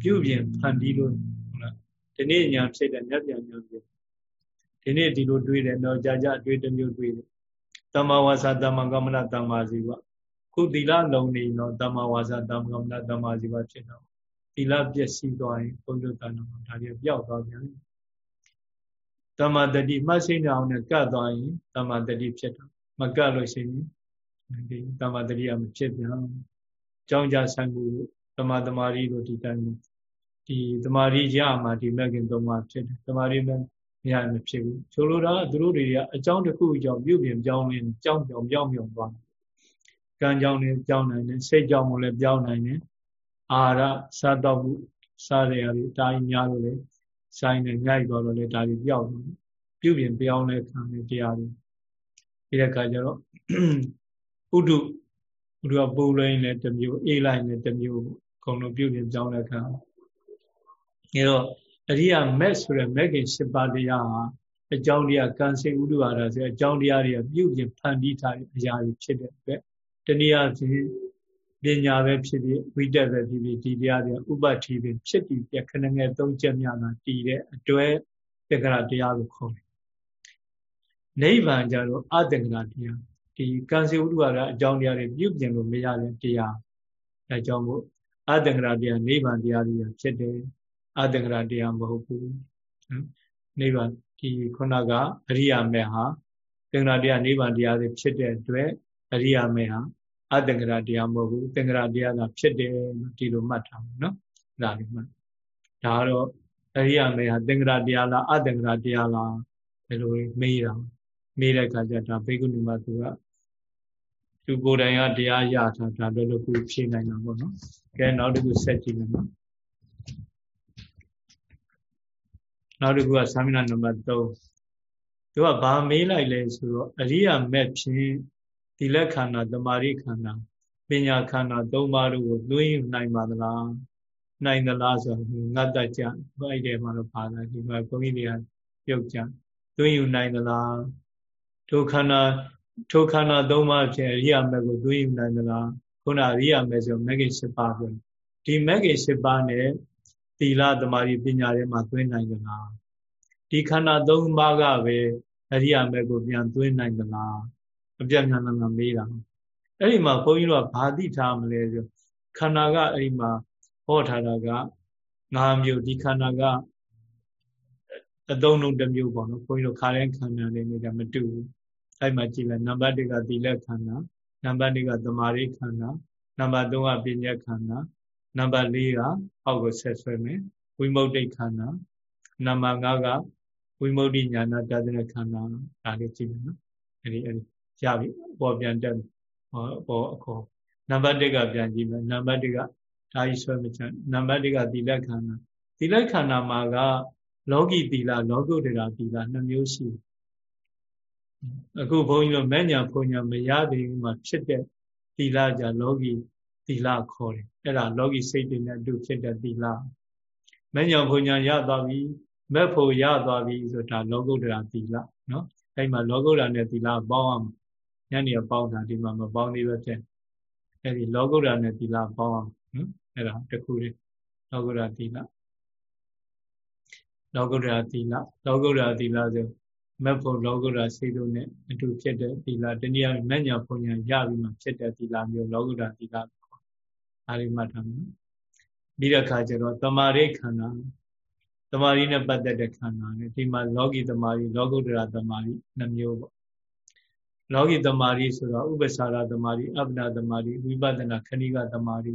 ပြုပြင်ဖန်တီးလို့ဟုတ်လားဒီနေ့ညာဖြစ်တဲ့မြတ်ပြန်ညာဖြစ်ဒီနေ့ဒီလိုတွေးတယ်တော့ကြာကြာတွေးတစ်မျိုးတွေးတယ်တမ္မာဝါစာတမ္မာကမ္မနာတမ္မာဇီဝခုသီလလုံးနေတော့တမ္မာဝါစာတမ္မာကမ္မနာတမ္မာဇီဝဖြစ်တော့သီလပျက်စီးသွားရင်ဘုန်းကြီးတန်တော်ဒါတွေပျောက်သွားပြန်တ မ္မာတတိမှတ်စိနေအောင်နဲ့ကတ်သွားရင်တမ္မာတတိဖြစ်တာမကတ်လို့ရှိရင်ဒီတမ္မာတတိကမဖြစ်ပြန်ကြောင်းကြဆိုင်မှုတမ္မာတမာရီတို့ဒီတိုင်းဒီတမာရီရမှာဒီမဂ်ကင်သုံးပါဖြစ်တယ်တမာရီမရမဖြစ်ဘူးဆိုလိုတာသူတို့တွေကအကြောင်းတစ်ခုအကြောင်းပြုပြင်ပြောင်းလဲကြောင်းပြောင်းပြောင်းပြောင်းသွားကံကြောင်းလည်းပြောင်းနိုင်တယ်စိတ်ကြောင်းလည်းပြောင်းနိုင်တယ်အာရစားတော့မှုစားရရည်တာကြီးများလို့လေ ဆိုင်နဲ့ညှိုက်သွားတော့လေဒါကြီးပြောင်းတယ်ပြုပြင်ပြောင်းလဲခံတဲ့တရားတွေဒီတဲ့ခါကျတော့ဥဒုဥဒုကပူလိုင်းလည်းတစ်မျိုးအေးလိုက်လည်းတစ်မျိုးအကုန်လုံးပြုပြင်ပြောင်းလဲခံအဲတော့အရိယာမက်ဆိုတဲ့မက်ခင်၈ပါးတရားဟာအကြောင်းတရားကံစေဥဒုဟာရဆိုအကြောင်းတရားတွေကပြုပြင်ဖန်တီးထားတဲ့အရာတွေဖြစ်တဲ့အတွက်တနည်းအားဖြင့် ပညာပဲဖြစ်ဖြစ်ဝိတက်ပဲဖြစ်ဖြစ်ဒီတရားတွေဥပ္ပတိပဲဖြစ်ပြီးပြခဏငယ်သုံးချက်များတာတည်တဲ့အတွဲတက္ကရာတရားလို့ခေါ်တယ်။နိဗ္ဗာန်ကြတော့အတ္တကရာတရားဒီကံစေဥဒ္ဒဝါဒအကြောင်းတရားတွေပြုပြင်လို့မရတဲ့တရားအဲကြောင့်မို့အတ္တကရာတရားနိဗ္ဗာန်တရားတွေဖြစ်တယ်အတ္တကရာတရားမဟုတ်ဘူး။နိဗ္ဗာန်ဒီခုနကအရိယာမေဟာတက္ကရာတရားနိဗ္ဗာန်တရားတွေဖြစ်တဲ့အတွက်အရိယာမေဟာ အတ္တကရာတရားမဟုတ်ဘူးသင်္ကရာတရားသာဖြစ်တယ်ဒီလိုမှတ်ထားမယ်နော်အဲ့ဒါလေးမှတ်ဒါကတော့အရိယာမေဟာသင်္ကရာတရားလားအတ္တကရာတရားလားဘယ်လိုမေးတာမေးတဲ့အခါကျဒါဘေကုဏီမသူကသူကိုယ်တိုင်ကတရားရထားတာလည်းလို့ခုဖြေနိုင်တာပေါ့နော်ကဲနောက်တစ်ခုဆက်ကြည့်မယ်နော်နောက်တစ်ခုကသာမဏေနံပါတ်3သူကဘာမေးလိုက်လဲဆိုတော့အရိယာမက်ဖြင့် ဒီလက်ခန္ဓာတမာရိခန္ဓာပညာခန္ဓာ၃ပါးတို့ကိုလွှင်းယူနိုင်ပါသလားနိုင်သလားဆိုတော့ငတ်တကြအဲ့ဒီမှာတော့ပါလာဒီမှာဘုန်းကြီးတွေကပြုတ်ကြလွှင်းယူနိုင်သလားထိုခန္ဓာထိုခန္ဓာ၃ပါးဖြင့်အရိယာမက်ကိုလွှင်းယူနိုင်သလားခုနအရိယာမက်ဆိုမဂ္ဂင်၈ပါးပဲဒီမဂ္ဂင်၈ပါးနဲ့သီလသမာဓိပညာတွေမှာသွင်းနိုင်သလားဒီခန္ဓာ၃ပါးကပဲအရိယာမက်ကိုပြန်သွင်းနိုင်သလား အပြတ်ညာနာမေးတာအဲ့ဒီမှာဘုန်းကြီးတို့ကဘာသိထားမလဲဆိုခန္ဓာကအဲ့ဒီမှာဟောထားတာကငါးမျိုးဒီခန္ဓာကအသုံးလုံးတစ်မျိုးပေါ့နော်ဘုန်းကြီးတို့ခါတဲ့ခန္ဓာလေးတွေကမတူဘူးအဲ့မှာကြည့်လိုက်နံပါတ်1ကသီလခန္ဓာနံပါတ်2ကသမာဓိခန္ဓာနံပါတ်3ကပညာခန္ဓာနံပါတ်4ကအောက်ကိုဆက်ဆွဲမယ်ဝိမု ക്തി ခန္ဓာနံပါတ်5ကဝိမု ക്തി ညာနာတဒနာခန္ဓာဒါလေးကြည့်မယ်နော်အဲ့ဒီအဲ့ဒီ ရပြီပေါ်ပြန်တက်ဟောပေါ်အခေါ်နံပါတ်1ကပြန်ကြည့်မယ်နံပါတ်1ကဓာကြီးဆွဲမချနံပါတ်1ကသီလခန္ဓာသီလခန္ဓာမှာကလောကီသီလလောကုတ္တရာသီလနှစ်မျိုးရှိအခုဘုန်းကြီးတို့မဲ့ညာဘုံညာမရသေးဘူးမှာဖြစ်တဲ့သီလကြလောကီသီလခေါ်တယ်အဲ့ဒါလောကီစိတ်တွေနဲ့အတူဖြစ်တဲ့သီလမဲ့ညာဘုံညာရသွားပြီမဲ့ဖို့ရသွားပြီဆိုတာလောကုတ္တရာသီလနော်အဲ့မှာလောကုတ္တရာနဲ့သီလပေါင်းအောင် ညနေပေါင်းတာဒီမှာမပေါင်းသေးပဲဖြစ်အဲ့ဒီလောကုတ္တရာနဲ့သီလပေါင်းအောင်နော်အဲ့ဒါတခုလေးလောကုတ္တရာသီလလောကုတ္တရာသီလလောကုတ္တရာသီလဆိုမက်ဖို့လောကုတ္တရာစိတ်တို့နဲ့အတူဖြစ်တဲ့သီလတနည်းအားဖြင့်မညာဘုံညာရပြီးမှဖြစ်တဲ့သီလမျိုးလောကုတ္တရာသီလခေါ်အားလေးမှတ်ထားမယ်ပြီးတဲ့အခါကျတော့တမာရိခန္ဓာတမာရီနဲ့ပတ်သက်တဲ့ခန္ဓာနဲ့ဒီမှာလောကီတမာရီလောကုတ္တရာတမာရီနှမျိုးပေါ့ လောကီတမာရီဆိုတော့ဥပ္ပစာရတမာရီအပ္ပနာတမာရီဝိပဿနာခဏိကတမာရီ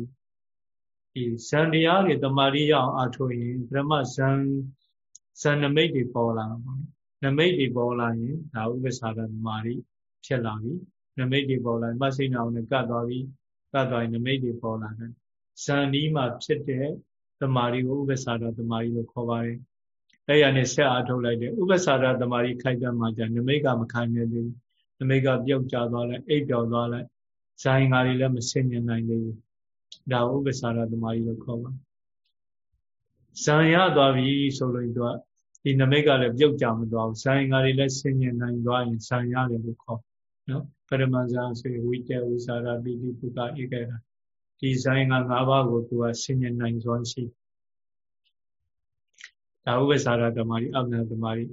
ဒီဇန်တရားတွေတမာရီရအောင်အားထုတ်ရင်ဗြဟ္မဇန်ဇန်နမိတ်တွေပေါ်လာမှာနမိတ်တွေပေါ်လာရင်ဒါဥပ္ပစာရတမာရီဖြစ်လာပြီနမိတ်တွေပေါ်လာမဆိတ်အောင်နဲ့ကတ်သွားပြီကတ်သွားရင်နမိတ်တွေပေါ်လာတယ်ဇန်ဒီမှာဖြစ်တဲ့တမာရီကိုဥပ္ပစာရတမာရီလို့ခေါ်ပါတယ်အဲ့ရနဲ့ဆက်အားထုတ်လိုက်တယ်ဥပ္ပစာရတမာရီခိုက်တတ်မှじゃနမိတ်ကမခိုင်မြဲသေးဘူး နမိတ်ကပြုတ်ကျသွားလိုက်အိပ်ပျော်သွားလိုက်ဇိုင်းငါတွေလည်းမဆင်ញနိုင်သေးဘူးဒါဥပ္ပစာရတမာရီလို့ခေါ်ပါဇံရသွားပြီဆိုလို့သူကဒီနမိတ်ကလည်းပြုတ်ကြမသွားဘူးဇိုင်းငါတွေလည်းဆင်ញနိုင်သွားရင်ဇံရတယ်လို့ခေါ်နော်ပရမဇာဆိုဝိတေဥစာရပိတိပုကဧကေတာဒီဇိုင်းက၅ပါးကိုသူကဆင်ញနိုင်စွမ်းရှိဒါဥပ္ပစာရတမာရီအပ္ပနာတမာရီ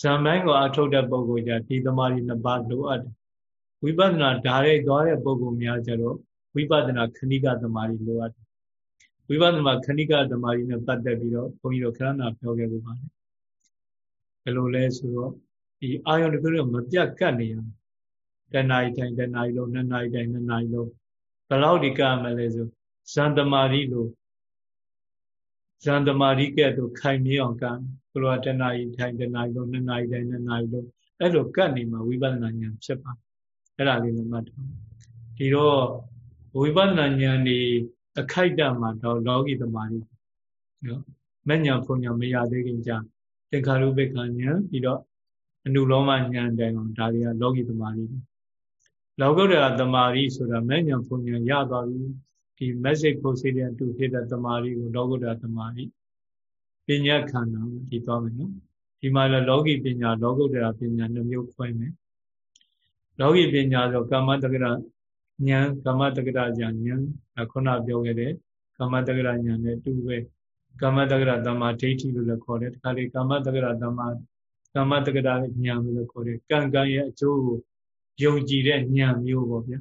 ဇံပိုင်းကိုအထုတ်တဲ့ပုဂ္ဂိုလ်ကြဒီတမာရီနှစ်ပါးလိုအပ်တယ်ဝိပဿနာဓာတ်ရိုက်သွားတဲ့ပုဂ္ဂိုလ်များကြတော့ဝိပဿနာခဏိကတမာရီလိုအပ်တယ်ဝိပဿနာခဏိကတမာရီနဲ့ပတ်သက်ပြီးတော့ဘုန်းကြီးတို့ခရဏပြောခဲ့ဖို့ပါတယ်ဘယ်လိုလဲဆိုတော့ဒီအာယုန်တစ်ခုတော့မပြတ်ကတ်နေရတဏှာတိုင်းတဏှာလုံးနှစ်နာရီတိုင်းနှစ်နာရီလုံးဘယ်လောက်ဒီကမလဲဆိုဇန်တမာရီလို့ ဇန်တမာရီကဲ့သို့ခိုင်မြဲအောင်ကံဘုရားတဏှာတိုင်းတဏှာလုံးနှစ်နာရီတိုင်းနှစ်နာရီလုံးအဲ့လိုကတ်နေမှာဝိပဿနာဉာဏ်ဖြစ်ပါအဲ့ဒါလေးလည်းမှတ်ထားဒီတော့ဝိပဿနာဉာဏ်นี่အခိုက်တမှာတော့လောကီတမာရီနော်မဉဏ်ဖုန်ညာမရသေးခင်ကြာသင်္ခါရုပ္ပကဉာဏ်ပြီးတော့အနုလောမဉာဏ်တိုင်အောင်ဒါတွေကလောကီတမာရီလောကုတ္တရာတမာရီဆိုတာမဉဏ်ဖုန်ညာရသွားပြီ ဒီ message ကိုစေတဲ့အတူဖြစ်တဲ့တမာရီကိုလောကုတ္တရာတမာရီပညာခန္ဓာဒီသွားမယ်နော်ဒီမှာလည်းလောကီပညာလောကုတ္တရာပညာနှမျိုးခွဲမယ်လောကီပညာဆိုကာမတက္ကရာဉာဏ်ကာမတက္ကရာဉာဏ်ဉာဏ်ခုနပြောခဲ့တဲ့ကာမတက္ကရာဉာဏ်နဲ့တူပဲကာမတက္ကရာတမ္မာဒိဋ္ဌိလို့လည်းခေါ်တယ်တခါလေကာမတက္ကရာတမ္မာကာမတက္ကရာဉာဏ်လို့လည်းခေါ်တယ်ကံကံရဲ့အကျိုးကိုယုံကြည်တဲ့ဉာဏ်မျိုးပေါ့ဗျာ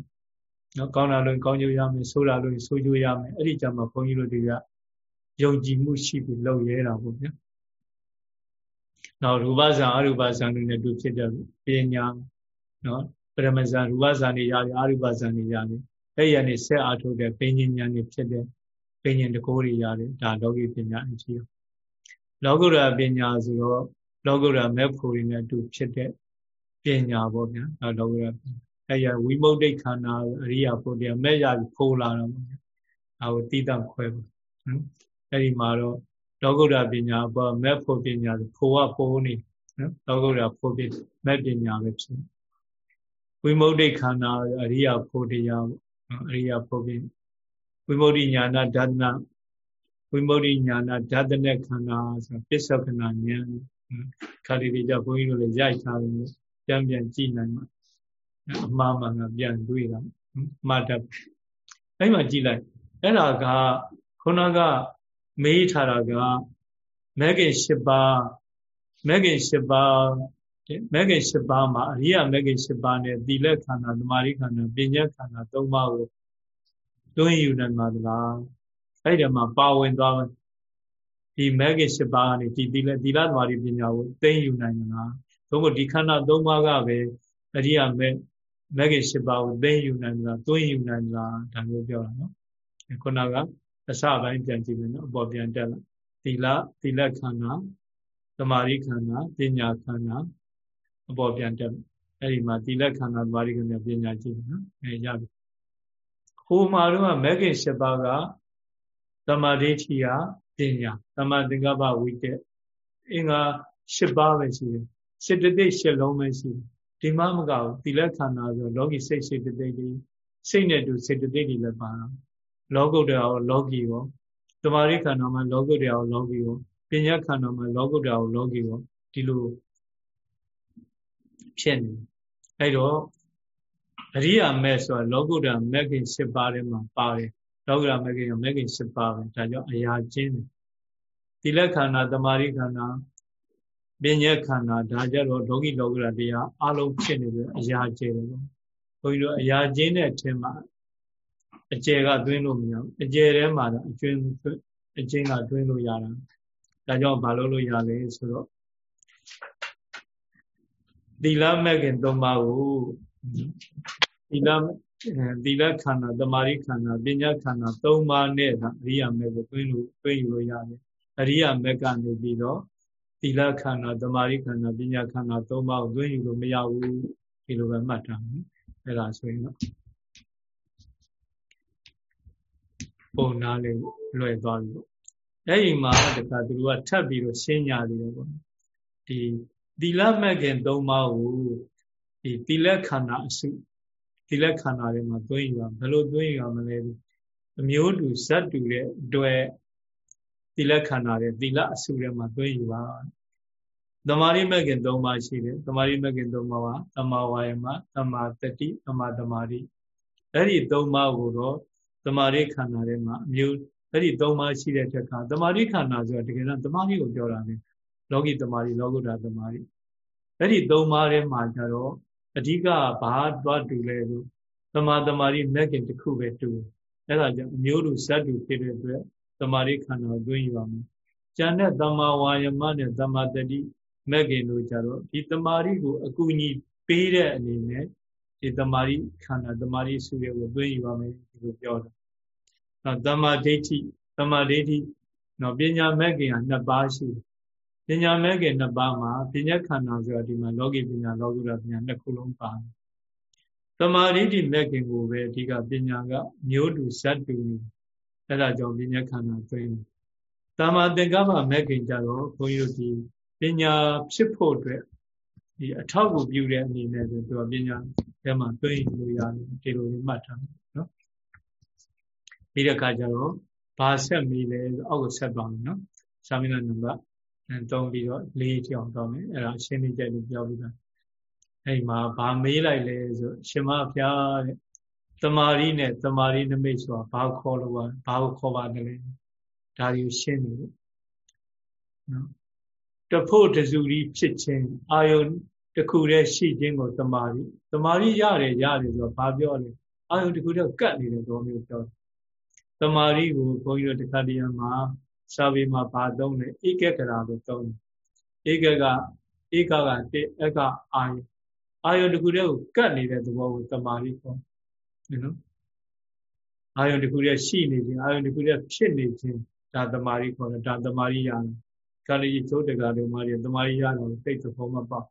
နော်ကောင်းတာလို့ကောင်းကျိုးရမယ်ဆိုးတာလို့ဆိုးကျိုးရမယ်အဲ့ဒီကြမှာဘုန်းကြီးတို့တွေကယုံကြည်မှုရှိပြီးလုပ်ရဲတာပေါ့ဗျာနောက်ရူပဇာအရူပဇာတွေနဲ့တူဖြစ်တဲ့ပညာနော်ပရမဇာရူပဇာနေရတယ်အရူပဇာနေရတယ်အဲ့ရနေဆက်အားထုတ်တဲ့ပင်ဉ္ဉာဏ်တွေဖြစ်တဲ့ပင်ဉ္တကိုးတွေရတယ်ဒါလောကီပညာအကြီးရောလောကုတ္တရာပညာဆိုတော့လောကုတ္တရာမေဖို့တွေနဲ့အတူဖြစ်တဲ့ပညာပေါ့ဗျာဒါလောကုတ္တရာ အဲ့ရဝိမုတ်တိခန္ဓာအရိယာပုတ္တရာမဲ့ရပြီးခိုးလာတော့ဒါကိုတိတခွဲပါနော်အဲ့ဒီမှာတော့သောကုတ္တပညာပေါ်မဲ့ဖို့ပညာခိုးကပိုးနေနော်သောကုတ္တဖို့ပမဲ့ပညာပဲဖြစ်ဝိမုတ်တိခန္ဓာအရိယာပုတ္တရာအရိယာပုတ္တဝိမုတ်တိညာနာဓာတနာဝိမု ക്തി ညာနာဓာတနခန္ဓာဆိုပစ္စုပ္ပနာဉာဏ်ခါရီတိကြဘုန်းကြီးတို့လည်းရိုက်ထားတယ်ပြန်ပြန်ကြည့်နိုင်မှာ အမှားမှန်ကပြန်တွေးတာမှတ်တတ်အဲ့မှာကြည့်လိုက်အဲ့ဒါကခုနကမေးထားတာကမဂ္ဂင်၈ပါးမဂ္ဂင်၈ပါးမဂ္ဂင်၈ပါးမှာအရိယမဂ္ဂင်၈ပါးနဲ့သီလခန္ဓာသမာဓိခန္ဓာပညာခန္ဓာ၃ပါးကိုတွင်းယူနိုင်ပါသလားအဲ့ဒီမှာပါဝင်သွားဒီမဂ္ဂင်၈ပါးကနေဒီသီလသီလသမာဓိပညာကိုသိယူနိုင်မလားသို့မဟုတ်ဒီခန္ဓာ၃ပါးကပဲအရိယမဂ္မဂ္ဂင်၈ပါးကိုသိယူနိုင်မလားတွင်းယူနိုင်မလားဒါမျိုးပြောတာနော်ခုနကအစပိုင်းပြန်ကြည့်မယ်နော်အပေါ်ပြန်တက်လာသီလသီလခန္ဓာသမာဓိခန္ဓာပညာခန္ဓာအပေါ်ပြန်တက်အဲ့ဒီမှာသီလခန္ဓာသမာဓိခန္ဓာပညာကြည့်မယ်နော်အဲရပြီဟိုမှာတော့မဂ္ဂင်၈ပါးကသမာဓိဋ္ဌိယပညာသမာသင်္ကပ္ပဝိတ္တအင်္ဂါ၈ပါးပဲရှိတယ်စေတသိက်၈လုံးပဲရှိတယ် ဒီမှမကဘူးသီလခန္ဓာဆိုလောကီစိတ်စေတသိက်တွေစိတ်နဲ့တူစေတသိက်တွေလည်းပါတာလောကုတ္တရာရောလောကီရောသမာဓိခန္ဓာမှာလောကုတ္တရာရောလောကီရောပညာခန္ဓာမှာလောကုတ္တရာရောလောကီရောဒီလိုဖြစ်နေအဲ့တော့အရိယာမဲ့ဆိုတာလောကုတ္တရာမဂ္ဂင်7ပါးထဲမှာပါတယ်လောကုတ္တရာမဂ္ဂင်ကမဂ္ဂင်7ပါးပဲဒါကြောင့်အရာချင်းတယ်သီလခန္ဓာသမာဓိခန္ဓာ ပညာခန္ဓာဒါကြတော့လောကီလောကရာတရားအလုံးဖြစ်နေပြီအရာကျဲတယ်ပေါ့ဘုန်းကြီးတို့အရာချင်းတဲ့အထင်မှာအကျယ်ကတွင်းလို့မရဘူးအကျယ်ထဲမှာတော့အကျွင်းအချင်းကတွင်းလို့ရတာဒါကြောင့်မလုပ်လို့ရလဲဆိုတော့သီလမဲ့ခင်သုံးပါးကိုသီလသီလခန္ဓာတမာရိခန္ဓာပညာခန္ဓာသုံးပါးနဲ့ကအရိယာမဲ့ကိုတွင်းလို့တွင်းယူလို့ရတယ်အရိယာမဲ့ကနေပြီးတော့ သီလခန္ဓာတမာရိခန္ဓာပညာခန္ဓာသုံးပါးကိုတွင်းယူလို့မရဘူးဒီလိုပဲမှတ်ထားမယ်အဲ့ဒါဆိုရင်တော့ပုံနာလေးလွယ်သွားပြီပေါ့အဲ့ဒီမှာတခါသူတို့ကထပ်ပြီးတော့ရှင်းညာတယ်ပေါ့ဒီသီလမဲ့ခင်သုံးပါးကိုဒီသီလခန္ဓာအစုသီလခန္ဓာတွေမှာသွင်းရဘယ်လိုသွင်းရမလဲအမျိုးတူဇတ်တူတဲ့အတွက် သီလခန္ဓာတွေသီလအစုထဲမှာသွင်းယူပါသမာဓိမဲ့ခင်၃ပါးရှိတယ်သမာဓိမဲ့ခင်၃ပါးကသမာဝါယမသမာတတိသမာသမာဓိအဲ့ဒီ၃ပါးကိုတော့သမာဓိခန္ဓာထဲမှာအမျိုးအဲ့ဒီ၃ပါးရှိတဲ့တက်ကသမာဓိခန္ဓာဆိုတာတကယ်တော့သမာဓိကိုပြောတာလေလောကီသမာဓိလောကုတ္တသမာဓိအဲ့ဒီ၃ပါးထဲမှာကျတော့အဓိကဘာသွားတူလဲဆိုသမာသမာဓိမဲ့ခင်တစ်ခုပဲတူအဲ့ဒါကြောင့်အမျိုးလူဇတ်တူဖြစ်တဲ့အတွက် သမာဓိခန္ဓာကိုတွင်းယူပါမယ်။ကျန်တဲ့သမာဝါယမနဲ့သမာတတိမက်ကင်တို့ကြတော့ဒီတမာရီကိုအကူအညီပေးတဲ့အနေနဲ့ဒီတမာရီခန္ဓာတမာရီစုရဲ့ကိုသွင်းယူပါမယ်ဒီလိုပြောတာ။နောက်တမာဒိဋ္ဌိတမာဒိဋ္ဌိနော်ပညာမက်ကင်ကနှစ်ပါးရှိတယ်ပညာမက်ကင်နှစ်ပါးမှာပညာခန္ဓာဆိုတာဒီမှာလောကီပညာလောကုတ္တပညာနှစ်ခုလုံးပါတယ်တမာဒိဋ္ဌိမက်ကင်ကိုပဲအဓိကပညာကမျိုးတူဇတ်တူနေ အဲ့ဒါကြောင့်ပညာခန္ဓာသွင်းတမာသင်္ကပ္ပမက်ကင်ကြတော့ဘုန်းကြီးတို့ဒီပညာဖြစ်ဖို့အတွက်ဒီအထောက်အကူပြုတဲ့အနေနဲ့ဆိုသူကပညာထဲမှာသွင်းလို့ရတယ်ဒီလိုလေးမှတ်ထားနော်ပြီးတဲ့အခါကျတော့ဘာဆက်မီလဲအောက်ကိုဆက်သွားမယ်နော်စာမျက်နှာနံပါတ်တုံးပြီးတော့၄ထအောင်တော့မယ်အဲ့ဒါရှင်းနေကြလို့ပြောပြီးသားအဲ့မှာဘာမေးလိုက်လဲဆိုရှင်မဖျားတဲ့ တမာရီနဲ့တမာရီနမိတ်ဆိုတာဘာခေါ်လို့ပါဘာကိုခေါ်ပါတယ်လဲဒါတွေကိုရှင်းနေလို့နော်တဖို့တစုရီဖြစ်ခြင်းအာယုန်တခုတည်းရှိခြင်းကိုတမာရီတမာရီရတယ်ရတယ်ဆိုတော့ဘာပြောလဲအာယုန်တခုတည်းကတ်နေတဲ့သဘောမျိုးပြောတယ်တမာရီကိုဘုန်းကြီးတို့တခါတည်းမှာစာပေမှာဘာသုံးလဲဧကကရာလို့သုံးတယ်ဧကကဧကကတေအကအာယုအာယုတခုတည်းကိုကတ်နေတဲ့သဘောကိုတမာရီခေါ်တယ် နော်အာယုတခုတည်းရှိနေခြင်းအာယုတခုတည်းဖြစ်နေခြင်းဒါတမာရီခေါ်တယ်ဒါတမာရီရတယ်ကာလကြီးသိုးတကာတွေမှာတမာရီရတယ်သိတဲ့သဘောမပေါ့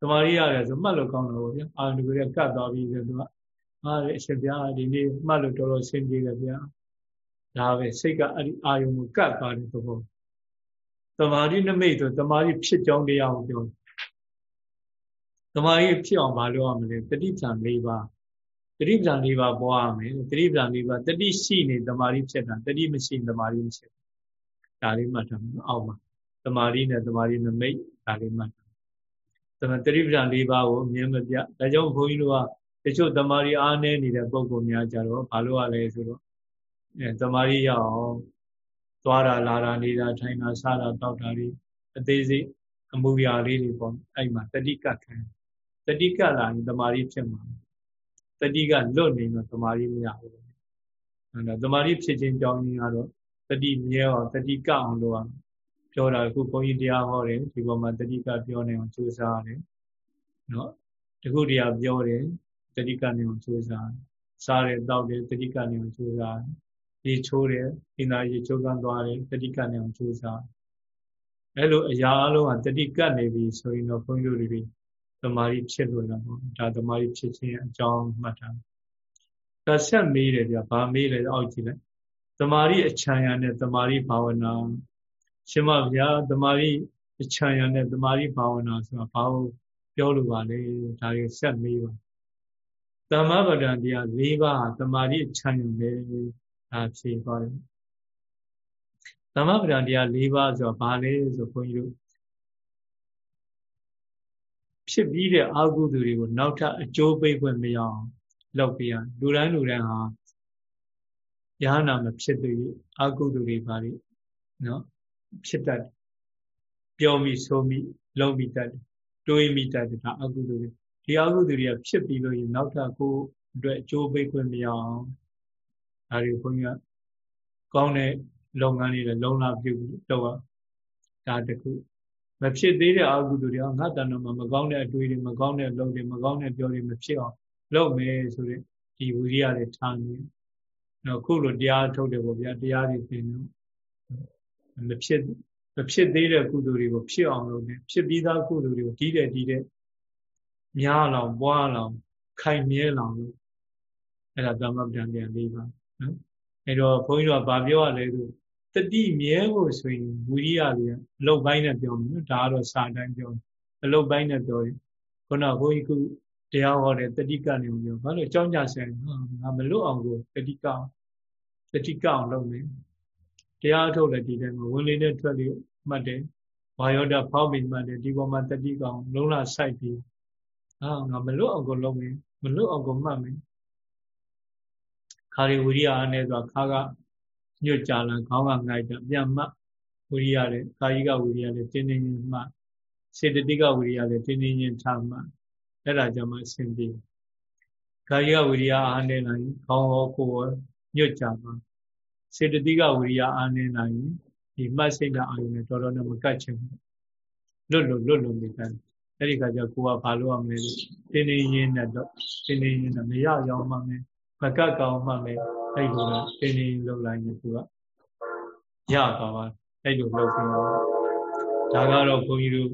တမာရီရတယ်ဆိုမှတ်လို့ကောင်းတယ်ဗျာအာယုတခုတည်းကတ်သွားပြီဆိုတော့ဟာအရှင်ဗျာဒီနေ့မှတ်လို့တော်တော်ဆင်းပြေတယ်ဗျာဒါပဲစိတ်ကအဲ့ဒီအာယုံကိုကတ်သွားတဲ့သဘောတမာရီနမိတ်ဆိုတမာရီဖြစ်ကြောင်းတရားကိုပြောတယ်တမာရီဖြစ်အောင်မလုပ်ရမလဲတတိပ္ပံ၄ပါး တတိပ္ပံ၄ပါးပွားရမယ်တတိပ္ပံ၄ပါးတတိရှိနေတမာရီဖြစ်တာတတိမရှိတမာရီမရှိဒါလေးမှတ်ထားမယ်အောက်မှာတမာရီနဲ့တမာရီနမိတ်ဒါလေးမှတ်ထားတတိပ္ပံ၄ပါးကိုအမြင်မပြဒါကြောင့်ဘုန်းကြီးတို့ကတချို့တမာရီအားနည်းနေတဲ့ပုံပုံများကြတော့ဘာလို့ရလဲဆိုတော့အဲတမာရီရအောင်သွားတာလာတာနေတာထိုင်တာစားတာတောက်တာတွေအသေးစိတ်အမှုရာလေးတွေပေါ့အဲ့မှာတတိကတ်ခံတတိကလာရင်တမာရီဖြစ်မှာ တတိကလွတ်နေတော့တမာရီမရဘူးအဲ့ဒါတမာရီဖြစ်ခြင်းကြောင်းရင်းကတော့တတိမြဲအောင်တတိကအောင်လို့အောင်ပြောတာအခုဘုန်းကြီးတရားဟောတယ်ဒီပေါ်မှာတတိကပြောနေအောင်ကြိုးစားရတယ်နော်တခုတရားပြောတယ်တတိကနေအောင်ကြိုးစားစားတယ်တောက်တယ်တတိကနေအောင်ကြိုးစားရေချိုးတယ်အင်သာရေချိုးကန်းသွားတယ်တတိကနေအောင်ကြိုးစားအဲ့လိုအရာအလုံးဟာတတိကတ်နေပြီဆိုရင်တော့ဘုန်းကြီးတို့တွေ တမာရီဖြစ်လို့လားပေါ့ဒါတမာရီဖြစ်ခြင်းအကြောင်းမှတ်ထားဒါဆက်မေးတယ်ဗျဘာမေးလဲအောက်ကြည့်လိုက်တမာရီအချမ်းရနဲ့တမာရီဘာဝနာရှင်မဗျာတမာရီအချမ်းရနဲ့တမာရီဘာဝနာဆိုတာဘာလို့ပြောလို့ပါလဲဒါတွေဆက်မေးပါသမ္မာပဒံတရား၄ပါးတမာရီအချမ်းရနဲ့ဒါဖြေသွားတယ်သမ္မာပဒံတရား၄ပါးဆိုတာဘာလဲဆိုဘုန်းကြီးတို့ ဖြစ်ပြီးတဲ့အာဟုသူတွေကိုနောက်ထပ်အကျိုးပေးခွင့်မရအောင်လုပ်ပြရလူတိုင်းလူတိုင်းဟာယဟနာမဖြစ်သေးအာဟုသူတွေပါလိနော်ဖြစ်တတ်ပြောမိဆိုမိလုံးမိတတ်တွေးမိတတ်တာအာဟုသူတွေဒီအာဟုသူတွေကဖြစ်ပြီးလို့ရင်နောက်ထပ်ကိုအတွက်အကျိုးပေးခွင့်မရအောင်ဒါတွေဘုန်းကြီးကကောင်းတဲ့လုပ်ငန်းတွေလည်းလုံလာပြုတော့ဒါတခု မဖြစ်သေးတဲ့အကုသိုလ်တွေငါတဏ္ဍမှာမကောင်းတဲ့အတွေ့တွေမကောင်းတဲ့အလုပ်တွေမကောင်းတဲ့ပြောတွေမဖြစ်အောင်လုပ်မယ်ဆိုတဲ့ဒီဝိရိယတွေထားနေတော့ခုလိုတရားထုတ်တယ်ပေါ့ဗျာတရားတွေသင်လို့မဖြစ်မဖြစ်သေးတဲ့ကုသိုလ်တွေကိုဖြစ်အောင်လုပ်တယ်ဖြစ်ပြီးသားကုသိုလ်တွေကိုတီးတယ်တီးတယ်များလောင်ပွားလောင်ခိုင်မြဲလောင်လို့အဲ့ဒါသမ္မပ္ပံတရား၄ပါးနော်အဲ့တော့ဘုန်းကြီးတို့ကဗာပြောရလဲဆို တတိမြဲဖို့ဆိုရင်ဝိရိယတွေအလုတ်ပိုင်းနဲ့ပြောမယ်ဒါကတော့စာတိုင်းပြောအလုတ်ပိုင်းနဲ့ပြောရင်ခုနဘုန်းကြီးကတရားဟောတဲ့တတိကနေပြောဘာလို့အကြောင်းကြဆိုင်ငါမလွတ်အောင်ကိုတတိကတတိကအောင်လုပ်မယ်တရားထုတ်လည်းဒီတိုင်းမှာဝင်လေနဲ့ထွက်လေမှတ်တယ်ဘာယောဒဖောက်ပြီးမှတ်တယ်ဒီပေါ်မှာတတိကောင်လုံးလာဆိုင်ပြီးအာငါမလွတ်အောင်ကိုလုပ်မယ်မလွတ်အောင်ကိုမှတ်မယ်ခါရီဝိရိယအနေဆိုခါက ညွတ်ကြလာခေါင်းကငိုက်တာပြန်မှဝိရိယလည်းကာယိကဝိရိယလည်းတင်းတင်းချင်းမှစေတသိကဝိရိယလည်းတင်းတင်းချင်းထားမှအဲ့ဒါကြောင့်မှအဆင်ပြေကာယိကဝိရိယအားနေနိုင်ခေါင်းဟောကိုယ်ညွတ်ကြပါစေတသိကဝိရိယအားနေနိုင်ဒီမှတ်စိတ်ဓာတ်အာရုံနဲ့တော်တော်နဲ့မကတ်ချင်ဘူးလွတ်လွတ်လွတ်လွတ်နေတယ်အဲ့ဒီခါကျကိုကဘာလို့ရမလဲတင်းတင်းရင်းနဲ့တော့တင်းတင်းရင်းနဲ့မရရောက်မှမယ်မကတ်ကောင်မှမယ် အဲ့လိုတော့တင်းတင်းလှုပ်လိုက်ရင်ကိုကရသွားပါအဲ့လိုလှုပ်ပြီးတော့ဒါကတော့ဘုန်းကြီးတို့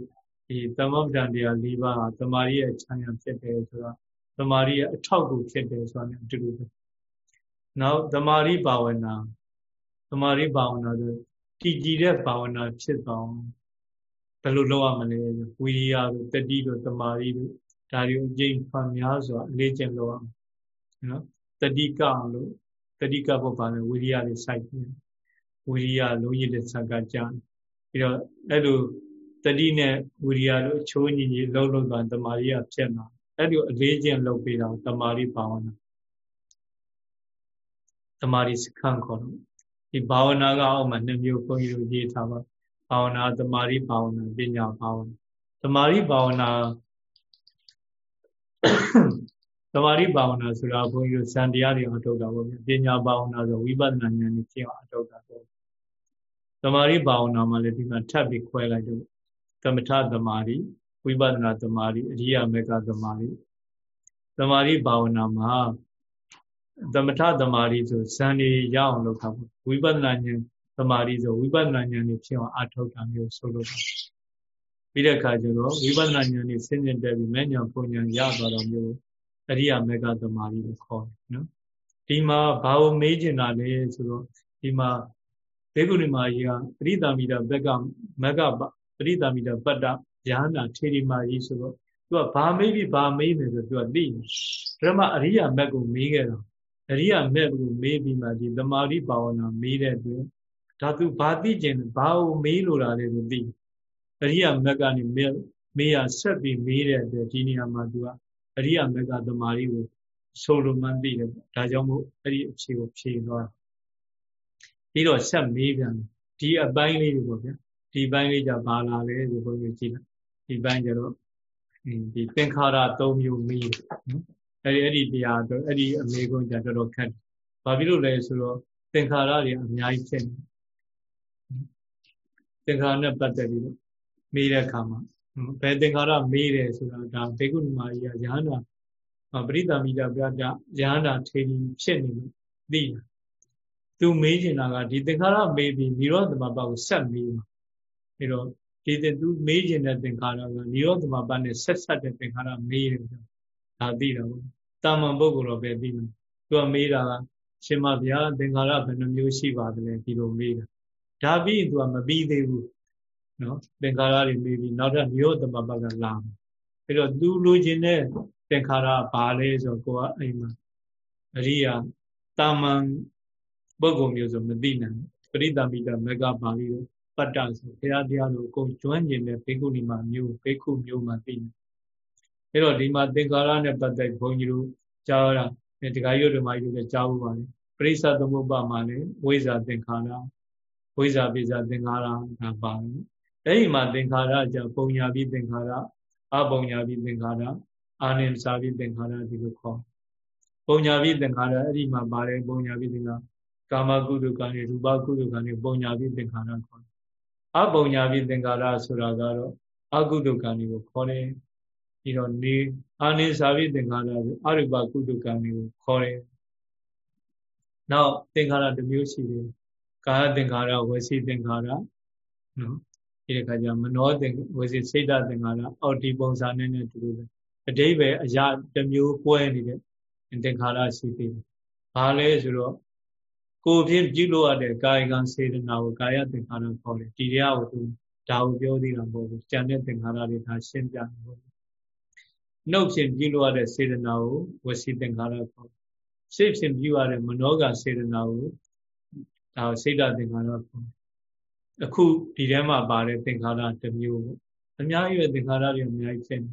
ဒီသမဗ္ဗဒံတရား၄ပါးဟာတမာရီရဲ့ခြံရံဖြစ်တယ်ဆိုတော့တမာရီရဲ့အထောက်အကူဖြစ်တယ်ဆိုတာနဲ့အတူတူပဲနောက်တမာရီဘာဝနာတမာရီဘာဝနာဆိုတည်ကြည်တဲ့ဘာဝနာဖြစ်တော့ဘယ်လိုလုပ်ရမလဲဝိရိယတို့တတိတို့တမာရီတို့ဒါတွေအကျင့်ဖန်များစွာအလေးကျင့်လုပ်ရမယ်နော်တတိကလို့ တတိကဘုဘာနဲ့ဝိရိယတွေစိုက်ပြီးဝိရိယလုံးရည်တဲ့ဆက်ကကြာပြီးတော့အဲ့လိုတတိနဲ့ဝိရိယတို့အချိုးညီညီလှုပ်လှုပ်သွားတမာရီကဖြစ်မှာအဲ့လိုအလေးကျင့်လုပ်ပြီးတော့တမာရီဘာဝနာတမာရီစခန်းခေါ်လို့ဒီဘာဝနာကအောက်မှာနှစ်မျိုးခွန်ကြီးတို့ရေးထားပါဘာဝနာတမာရီဘာဝနာပညာဘာဝနာတမာရီဘာဝနာ တမာရီဘာဝနာဆိုတာဘုန်းကြီးတို့ဇန်တရားတွေအထုတ်တာပေါ့ပညာဘာဝနာဆိုဝိပဿနာဉာဏ်နဲ့ဖြစ်အောင်အထုတ်တာပေါ့တမာရီဘာဝနာမှာလည်းဒီမှာထပ်ပြီးခွဲလိုက်တော့သမထတမာရီဝိပဿနာတမာရီအရိယာမေကတမာရီတမာရီဘာဝနာမှာသမထတမာရီဆိုဇန်နေရအောင်လုပ်တာပေါ့ဝိပဿနာဉာဏ်တမာရီဆိုဝိပဿနာဉာဏ်နဲ့ဖြစ်အောင်အထုတ်တာမျိုးဆိုလို့ပြီးတဲ့အခါကျတော့ဝိပဿနာဉာဏ်နဲ့ဆင်းရဲတက်ပြီးမဲ့ညာပုံညာရသွားတော့မျိုး အရိယာမေကတမာရီကိုခေါ်တယ်နော်ဒီမှာဘာလို့မေးကျင်တာလဲဆိုတော့ဒီမှာဘေကုဏီမာကြီးကပရိသမီတာဘက်ကမကပရိသမီတာပတ္တယဟနာထေရီမာကြီးဆိုတော့သူကဘာမေးပြီးဘာမေးမယ်ဆိုသူကသိတယ်ပရမအရိယာမက်ကိုမေးခဲ့တော့အရိယာမက်ကိုမေးပြီးမှဒီသမာဓိဘာဝနာမေးတဲ့အတွက်ဒါသူဘာသိကျင်ဘာကိုမေးလို့တာလဲကိုသိအရိယာမက်ကနေမေးမေးရဆက်ပြီးမေးတဲ့အတွက်ဒီနေရာမှာသူက အရိယာမက်ကသမာဓိကိုဆိုလိုမှန်းသိတယ်ဒါကြောင့်မို့အဲ့ဒီအခြေကိုဖြေသွားပြီးတော့ဆက်မေးပြန်ဒီအပိုင်းလေးတွေပေါ့ဗျာဒီပိုင်းလေးじゃဘာလာလဲဆိုဘုန်းကြီးကြည့်လိုက်ဒီပိုင်းကျတော့ဒီသင်္ခါရ၃မျိုးမေးနော်အဲ့ဒီအဲ့ဒီတရားတော့အဲ့ဒီအမေကုန်းကြတော်တော်ခက်တယ်ဘာဖြစ်လို့လဲဆိုတော့သင်္ခါရတွေအများကြီးဖြစ်နေသင်္ခါရနဲ့ပတ်သက်ပြီးတော့မေးတဲ့အခါမှာ ဘယ်သင်္ခါရမေးတယ်ဆိုတာဒါဘေကုဏမာကြီးကယဟန္တာပရိသမီတာပြတာယဟန္တာထေရီဖြစ်နေလို့သိတာသူမေးချင်တာကဒီသင်္ခါရမေးပြီးនិရောဓမပကိုဆက်မေးမှာအဲတော့ဒီသူမေးချင်တဲ့သင်္ခါရကនិရောဓမပနဲ့ဆက်ဆက်တဲ့သင်္ခါရမေးတယ်ဆိုဒါသိတာပေါ့တာမန်ပုဂ္ဂိုလ်တော့ပဲသိမှာသူကမေးတာကရှင်မဗျာသင်္ခါရဘယ်နှမျိုးရှိပါသလဲဒီလိုမေးတာဒါပြီးသူကမပြီးသေးဘူး နော်သင်္ခါရတွေမေးပြီးနောက်ထပ်နိရောဓမပကလာအဲ့တော့သူလိုချင်တဲ့သင်္ခါရဘာလဲဆိုတော့ကိုကအိမ်မှာအရိယာတာမန်ပုဂ္ဂိုလ်မျိုးဆိုမသိနိုင်ပရိသမီတာမကပါဠိကိုပတ္တဆိုဘုရားတရားလိုအကုန်ကျွမ်းကျင်တဲ့ဘေကုဏီမှာမျိုးဘေကုမျိုးမှာသိနေအဲ့တော့ဒီမှာသင်္ခါရနဲ့ပတ်သက်ဘုန်းကြီးတို့ကြားရတာဒီကရုပ်ဓမ္မကြီးတွေကြားဖို့ပါလေပရိစ္ဆသမုပ္ပါမှာလေဝိဇ္ဇာသင်္ခါရဝိဇ္ဇာပိဇာသင်္ခါရကပါတယ် အဲ့ဒီမှာသင်္ခါရကြပုံညာပြီးသင်္ခါရအပုံညာပြီးသင်္ခါရအာနိစာပြီးသင်္ခါရဒီလိုခေါ်ပုံညာပြီးသင်္ခါရအဲ့ဒီမှာပါတယ်ပုံညာပြီးသင်္ခါကာမကုသကံတွေရူပကုသကံတွေပုံညာပြီးသင်္ခါရခေါ်အပုံညာပြီးသင်္ခါရဆိုတာကတော့အကုသကံတွေကိုခေါ်တယ်ပြီးတော့နေအာနိစာပြီးသင်္ခါရဆိုအရူပကုသကံတွေကိုခေါ်တယ်နောက်သင်္ခါရတစ်မျိုးရှိတယ်ကာယသင်္ခါရဝစီသင်္ခါရနော် ဒီခါကျမနောသင်ဝစီစိတ်တသင်္ခါရအော်ဒီပုံစံနဲ့နဲ့တူတူပဲအတိပဲအရာတစ်မျိုးကွဲနေတဲ့သင်္ခါရရှိသေးတယ်။ဘာလဲဆိုတော့ကိုယ်ဖြင့်ပြုလို့ရတဲ့ကာယကံစေတနာကိုကာယသင်္ခါရခေါ်တယ်။ဒီတရားကိုသူဒါကိုပြောသေးတာမဟုတ်ဘူး။ကျန်တဲ့သင်္ခါရတွေဒါရှင်းပြတယ်ဟုတ်။နှုတ်ဖြင့်ပြုလို့ရတဲ့စေတနာကိုဝစီသင်္ခါရခေါ်တယ်။စိတ်ဖြင့်ပြုရတဲ့မနောကစေတနာကိုဒါစိတ်တသင်္ခါရခေါ်တယ် အခုဒီထဲမှာပါတဲ့သင်္ခါရတစ်မျိုးပေါ့အများကြီးပဲသင်္ခါရတွေအများကြီးဖြစ်နေ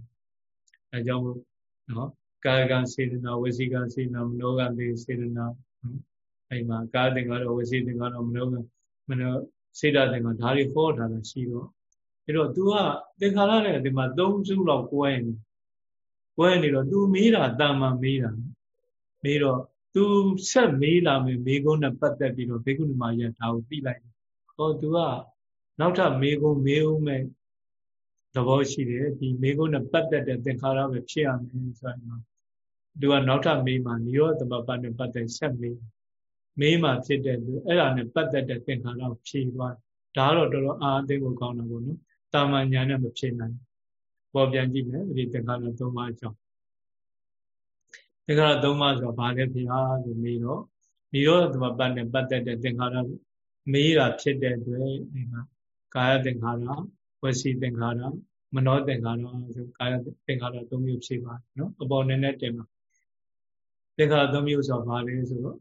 အဲကြောင့်မို့နော်ကာယကံစေတနာဝစီကံစေတနာမနောကံစေတနာအဲ့မှာကာယသင်္ခါရဝစီသင်္ခါရမနောကမနောစေတသင်္ခါဒါတွေဟောထားတာရှိတော့အဲ့တော့ तू ကသင်္ခါရတဲ့ဒီမှာ၃စုလောက်ကွဲနေကွဲနေတော့ तू မေးတာတာမန်မေးတာမေးတော့ तू ဆက်မေးလာမယ်မေးခွန်းနဲ့ပတ်သက်ပြီးတော့ဘေကုဏီမာရဒါကိုသိလိုက် ဟော तू ကနောက်ထပ်မေးခွန်းမေးဦးမယ်သဘောရှိတယ်ဒီမေကုန်းနဲ့ပတ်သက်တဲ့သင်္ခါရပဲဖြစ်ရမယ်ဆိုရင်သူကနောက်ထပ်မေးမှနိရောဓသမပတ်နဲ့ပတ်သက်ဆက်မေးမေးမှဖြစ်တဲ့သူအဲ့ဒါနဲ့ပတ်သက်တဲ့သင်္ခါရဖြေသွားဒါတော့တော်တော်အာအသိကိုကောင်းတာပေါ့နော်တာမညာနဲ့မဖြေနိုင်ပေါ်ပြန်ကြည့်မယ်ဒီသင်္ခါရသုံးပါးအကြောင်းသင်္ခါရသုံးပါးဆိုတော့ဘာလဲဗျာလို့မေးတော့နိရောဓသမပတ်နဲ့ပတ်သက်တဲ့သင်္ခါရ မေးတာဖြစ်တဲ့အတွက်ဒီမှာကာယသင်္ခါရဝစီသင်္ခါရမနောသင်္ခါရဆိုကာယသင်္ခါရသုံးမျိုးဖြေပါတယ်နော်အပေါ်နဲ့နဲ့တင်ပါသင်္ခါရသုံးမျိုးဆိုတော့ဘာလဲဆိုတော့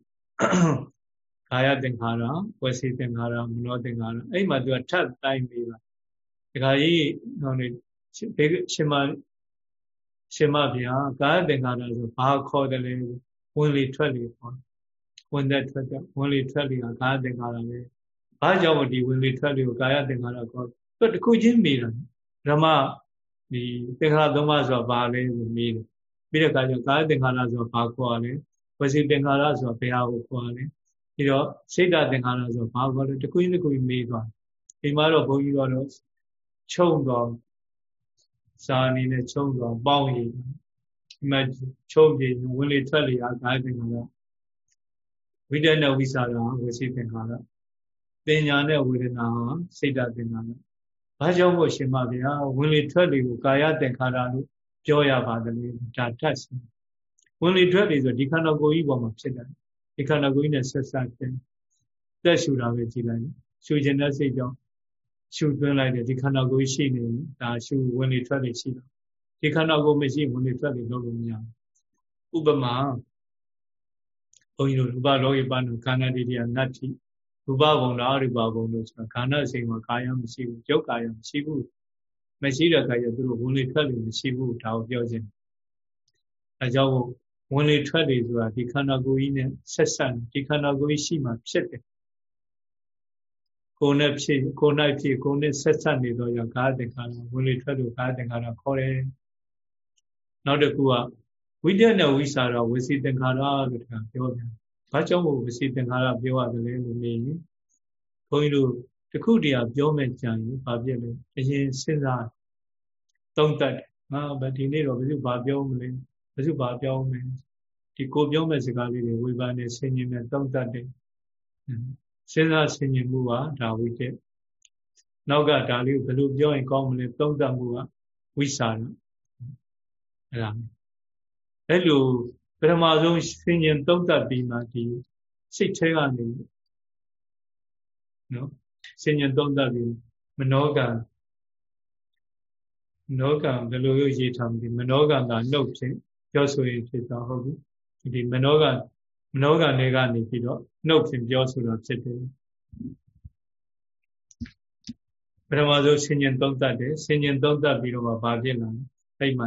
ကာယသင်္ခါရဝစီသင်္ခါရမနောသင်္ခါရအဲ့မှာသူကထပ်တိုင်းပြီးပါဒီခါကြီးဟောနေရှင်မရှင်မဗျာကာယသင်္ခါရဆိုဘာခေါ်တယ်လဲဝင်လေထွက်လေခေါ်ဝင်တဲ့ထွက်တဲ့ဝင်လေထွက်လေကကာယသင်္ခါရပဲ ဘာကြောင့်ဒီဝင်လေထွက်လေကိုကာယသင်္ခါရခေါ်သူတခုချင်းမိတာဓမ္မဒီသင်္ခါရသုံးပါးဆိုတာဘာလဲကိုမေးတယ်ပြီးတဲ့အခါကျကာယသင်္ခါရဆိုတာဘာခေါ်ရလဲဝစီသင်္ခါရဆိုတာဘယ်ဟာကိုခေါ်ရလဲပြီးတော့စိတ်တသင်္ခါရဆိုတာဘာခေါ်လဲတခုချင်းတခုချင်းမေးသွားဒီမှာတော့ဘုန်းကြီးကတော့ခြုံတော့စာအနေနဲ့ခြုံတော့ပေါင်းရည်ဒီမှာခြုံပြေဝင်လေထွက်လေအားကာယသင်္ခါရဝိတ္တနဲ့ဝိသရာဝစီသင်္ခါရ ပညာနဲ့ဝေဒနာဟာစိတ်တသင်္ခါရဘာကြောင့်မို့ရှင်မဗျာဝင်လေထွက်လေကိုကာယသင်္ခါရလို့ပြောရပါတယ်ဒါတတ်စီဝင်လေထွက်လေဆိုဒီခန္ဓာကိုယ်ကြီးပေါ်မှာဖြစ်တယ်ဒီခန္ဓာကိုယ်ကြီးနဲ့ဆက်ဆက်ဖြစ်တက်ရှူတာပဲကြည်လိုက်ရှူခြင်းတဲ့စိတ်ကြောင့်ရှူသွင်းလိုက်တယ်ဒီခန္ဓာကိုယ်ရှိနေဒါရှူဝင်လေထွက်လေရှိတာဒီခန္ဓာကိုယ်မရှိဝင်လေထွက်လေလုပ်လို့မရဘူးဥပမာဘုန်းကြီးတို့ရူပလောကိပနုခန္ဓာတိတိယနတ္တိ ရူပဘုံနဲ့အရူပဘုံတို့ဆိုတာခန္ဓာစိတ်မှာကာယမရှိဘူးရုပ်ကာယမရှိဘူးမရှိတဲ့အခါကျသူတို့ဝင်လေထွက်လေမရှိဘူးဒါကိုပြောခြင်းအဲကြောင့်ဝင်လေထွက်လေဆိုတာဒီခန္ဓာကိုယ်ကြီးနဲ့ဆက်ဆံဒီခန္ဓာကိုယ်ကြီးရှိမှဖြစ်တယ်ကိုယ်နဲ့ဖြစ်ကိုယ်၌ဖြစ်ကိုယ်နဲ့ဆက်ဆက်နေတော့ရောဂါသင်္ခါရဝင်လေထွက်လို့ဂါသင်္ခါရခေါ်တယ်နောက်တစ်ခုကဝိတ္တနဲ့ဝိစာရဝစီသင်္ခါရလို့ထင်ပြောပြန် ဘာကြောင့်မို့ဝစီသင်္ခါရပြောရတယ်လဲလို့နေရင်ဘုန်းကြီးတို့တခုတည်းပြောမဲ့ကြံရင်ဘာဖြစ်လဲအရင်စဉ်းစားသုံးတတ်ငါဗဒီနေ့တော့ဘယ်သူဘာပြောမလဲဘယ်သူဘာပြောမလဲဒီကိုပြောမဲ့စကားလေးတွေဝေဘာနဲ့ဆင်ញင်နဲ့သုံးတတ်တယ်စဉ်းစားဆင်ញင်မှုကဒါဝိတ္တနောက်ကဒါလေးကိုဘယ်လိုပြောရင်ကောင်းမလဲသုံးတတ်မှုကဝိစာရအဲ့ဒါအဲ့လို ပထမဆုံးဆင်ញင်သုံးတတ်ပြီးမှဒီစိတ်ထဲကနေနော်ဆင်ញင်သုံးတတ်ပြီးမနောကနောကဘယ်လိုရေးထားမလဲမနောကသာနှုတ်ဖြင့်ပြောဆိုရင်ဖြစ်တာဟုတ်ဘူးဒီမနောကမနောကတွေကနေပြီးတော့နှုတ်ဖြင့်ပြောဆိုတာဖြစ်တယ်ပထမဆုံးဆင်ញင်သုံးတတ်တယ်ဆင်ញင်သုံးတတ်ပြီးတော့မှဘာဖြစ်လာလဲအဲ့မှ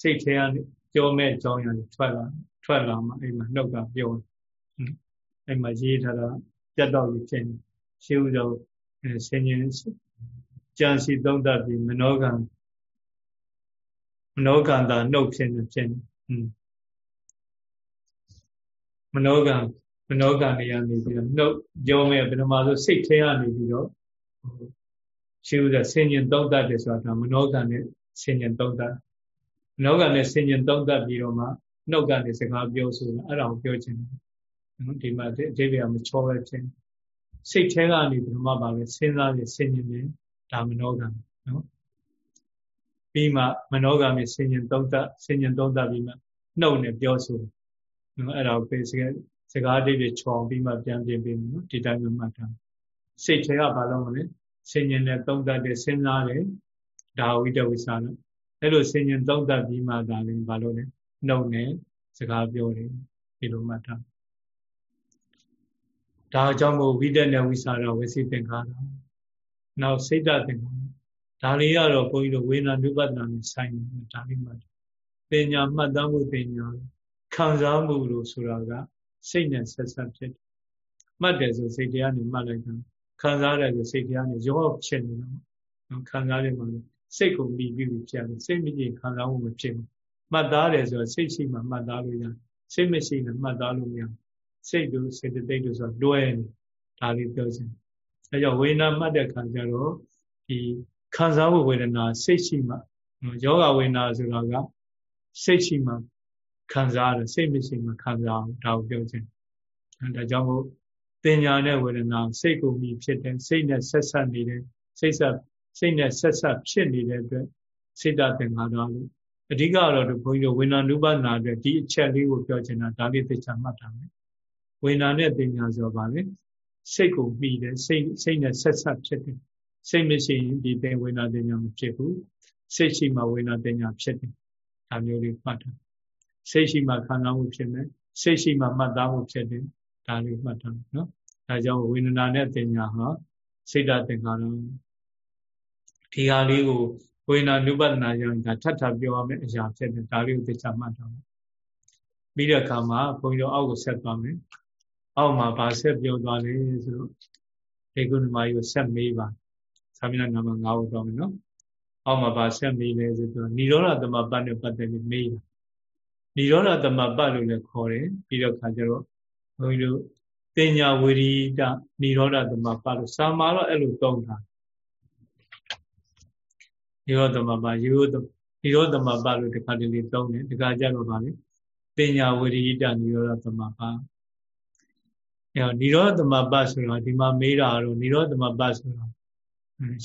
စိတ်ထဲကနေ ပြောမဲ့အကြောင်းအရာတွေထွက်လာထွက်လာမှအဲ့မှာနှုတ်ကပြောအဲ့မှာရေးထားတာပြတ်တော့ပြီးဖြစ်နေရှင်းဥသောဆင်ញင်ကြံစီသုံးတတ်ပြီးမနောကမနောကံတာနှုတ်ဖြစ်နေဖြစ်နေမနောကံမနောကံတွေကနေပြီးတော့နှုတ်ပြောမဲ့ပထမဆုံးစိတ်ထဲကနေပြီးတော့ရှင်းဥသောဆင်ញင်သုံးတတ်တယ်ဆိုတာမနောကံနဲ့ဆင်ញင်သုံးတတ် နောက်ကလည်းဆင်ញင်သုံးသပ်ပြီးတော့မှနှုတ်ကနေစကားပြောဆိုတာအဲ့ဒါကိုပြောချင်တယ်နော်ဒီမှာအဓိပ္ပာယ်မချောပဲဖြစ်စိတ်ထဲကနေဘယ်မှာပါလဲစဉ်းစားနေဆင်ញင်နေဒါမနောကံနော်ပြီးမှမနောကံနဲ့ဆင်ញင်သုံးသပ်ဆင်ញင်သုံးသပ်ပြီးမှနှုတ်နဲ့ပြောဆိုနော်အဲ့ဒါကိုပေးစကားစကားအဓိပ္ပာယ်ချောင်းပြီးမှပြန်ပြင်ပြီးနော်ဒီတိုင်းမှမှတ်ထားစိတ်ထဲကဘာလို့မလဲဆင်ញင်နဲ့သုံးသပ်တဲ့စဉ်းစားတယ်ဒါဝိတဝိသနာ အဲ့လိုဆင်ញင်သုံးသပ်ပြီးမှသာလေဘာလို့လဲနှုတ်နဲ့စကားပြောတယ်ဒီလိုမှတ်ထားဒါအကြောင်းကိုဝိတက်နဲ့ဝိစာရဝစီသင်္ခါရနောက်စိတ်တသင်္ခါရဒါလေးကတော့ဘုန်းကြီးတို့ဝေနာနုပဒနာနဲ့ဆိုင်တယ်ဒါလေးမှတ်ပညာမှတ်သားမှုပညာခံစားမှုလို့ဆိုတာကစိတ်နဲ့ဆက်ဆက်ဖြစ်တယ်မှတ်တယ်ဆိုစိတ်တရားနဲ့မှတ်လိုက်တာခံစားရတယ်ဆိုစိတ်တရားနဲ့ရောဖြစ်နေတယ်ခံစားရမှာ စိတ်ကိုမိပြီးဖြစ်တယ်စိတ်မကြည့်ခံစားမှုမဖြစ်ဘူးမှတ်သားတယ်ဆိုတော့စိတ်ရှိမှမှတ်သားလို့ရတယ်စိတ်မရှိရင်မှတ်သားလို့မရစိတ်တို့စေတသိက်တို့ဆိုတော့တွဲနေဒါလေးပြောချင်အဲကြောင့်ဝေနာမှတ်တဲ့ခါကျတော့ဒီခံစားဖို့ဝေဒနာစိတ်ရှိမှယောဂဝေဒနာဆိုတာကစိတ်ရှိမှခံစားရတယ်စိတ်မရှိမှခံစားအောင်ဒါကိုပြောချင်ဒါကြောင့်မို့တင်ညာနဲ့ဝေဒနာစိတ်ကိုမြည်ဖြစ်တယ်စိတ်နဲ့ဆက်ဆက်နေတယ်စိတ်ဆက် စိတ်နဲ့ဆက်ဆက်ဖြစ်နေတဲ့အတွက်စိတ်တသင်္ခါရလို့အဓိကတော့ဘုန်းကြီးတို့ဝေဒနာနုပဒနာအတွက်ဒီအချက်လေးကိုပြောချင်တာဒါလေးသိချာမှတ်တာမယ်ဝေဒနာနဲ့တင်ညာဆိုပါလေစိတ်ကိုမြည်တယ်စိတ်စိတ်နဲ့ဆက်ဆက်ဖြစ်တယ်စိတ်မရှိရင်ဒီသင်ဝေဒနာတင်ညာမဖြစ်ဘူးစိတ်ရှိမှဝေဒနာတင်ညာဖြစ်တယ်ဒါမျိုးလေးမှတ်တာစိတ်ရှိမှခံစားမှုဖြစ်မယ်စိတ်ရှိမှမှတ်သားမှုဖြစ်တယ်ဒါလေးမှတ်တာနော်ဒါကြောင့်ဝေဒနာနဲ့တင်ညာဟာစိတ်ဓာတ်သင်္ခါရ ဒီဟာလေးကိုဝိညာဉ်နုပဒနာကြောင့်ဒါထပ်ထပ်ပြောရမယ့်အရာဖြစ်တယ်ဒါလေးကိုသိချမှတ်တော့ပြီးတဲ့အခါမှာဘုန်းကြီးတို့အောက်ကိုဆက်သွားမယ်အောက်မှာဗာဆက်ပြောသွားလေဆိုတော့ဒေဂုဏမာယိုဆက်မေးပါသာမဏေနာမ9ကိုတော့မယ်နော်အောက်မှာဗာဆက်မေးလဲဆိုတော့ဏိရောဓသမပတ်နဲ့ပတ်သက်ပြီးမေးတာဏိရောဓသမပတ်လို့လည်းခေါ်တယ်ပြီးတော့ခါကျတော့ဘုန်းကြီးတို့တင်ညာဝေရိတဏိရောဓသမပတ်လို့စာမာတော့အဲ့လိုသုံးတာ နိရောဓသမပတ်ယေရောနိရောဓသမပတ်လို့တခါတလေသုံးတယ်တခါကျတော့ဗာလေတင်ညာဝေရိတនិရောဓသမပတ်အဲနိရောဓသမပတ်ဆိုတာဒီမှာမေးတာတော့နိရောဓသမပတ်ဆိုတာ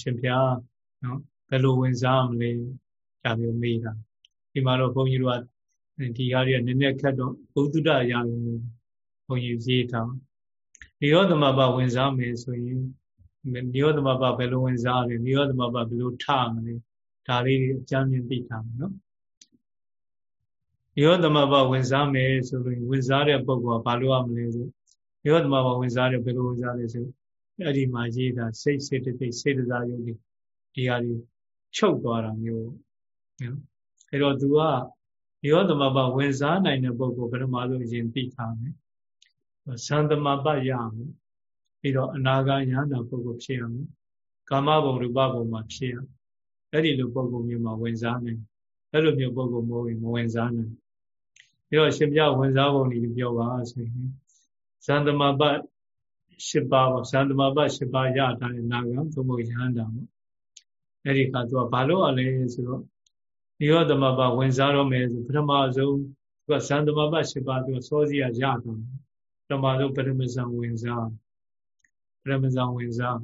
ရှင်ဖျားနော်ဘယ်လိုဝင်စားမလဲဒါမျိုးမေးတာဒီမှာတော့ဘုန်းကြီးတို့ကဒီဟာတွေကနည်းနည်းခက်တော့ဘုဒ္ဓတရာဘုန်းကြီးရေးထားနိရောဓသမပတ်ဝင်စားမယ်ဆိုရင်နိရောဓသမပတ်ဘယ်လိုဝင်စားလဲနိရောဓသမပတ်ဘယ်လိုထမလဲ ဒါလေးအကြမ်းမြင်သိထားမယ်နော်နိရောဓသမပတ်ဝင်စားမယ်ဆိုလို့ဝင်စားတဲ့ပုဂ္ဂိုလ်ကဘာလို့ရမလဲဆိုနိရောဓသမပတ်ဝင်စားတယ်ဘယ်လိုဝင်စားလဲဆိုအဲ့ဒီမှာရေးတာစိတ်စေတသိက်စေတသာယုတ်ဒီဒီဟာဒီချုပ်သွားတာမျိုးနော်အဲ့တော့ तू ကနိရောဓသမပတ်ဝင်စားနိုင်တဲ့ပုဂ္ဂိုလ်ဘယ်မှာလို့ရင်သိထားမယ်သံသမပတ်ရမယ်ပြီးတော့အနာဂါယန္တာပုဂ္ဂိုလ်ဖြစ်ရမယ်ကာမဘုံရူပဘုံမှာဖြစ်ရ အဲ့ဒီလိုပုဂ္ဂိုလ်မျိုးမှာဝင်စားနိုင်အဲ့လိုမျိုးပုဂ္ဂိုလ်မျိုးမဝင်စားနိုင်ပြီးတော့ရှင်ပြဝင်စားပုံတွေပြောပါဆိုရင်သံသမပတ်၈ပါးပေါ့သံသမပတ်၈ပါးရထားတဲ့နာဂံသို့မဟုတ်ယန္တာပေါ့အဲ့ဒီကသူကဘာလို့ ਆ လဲဆိုတော့နိရောဓမပဝင်စားတော့မယ်ဆိုပထမဆုံးသူကသံသမပတ်၈ပါးသူကစောစီရရတာပထမဆုံးပရမဇံဝင်စားပရမဇံဝင်စား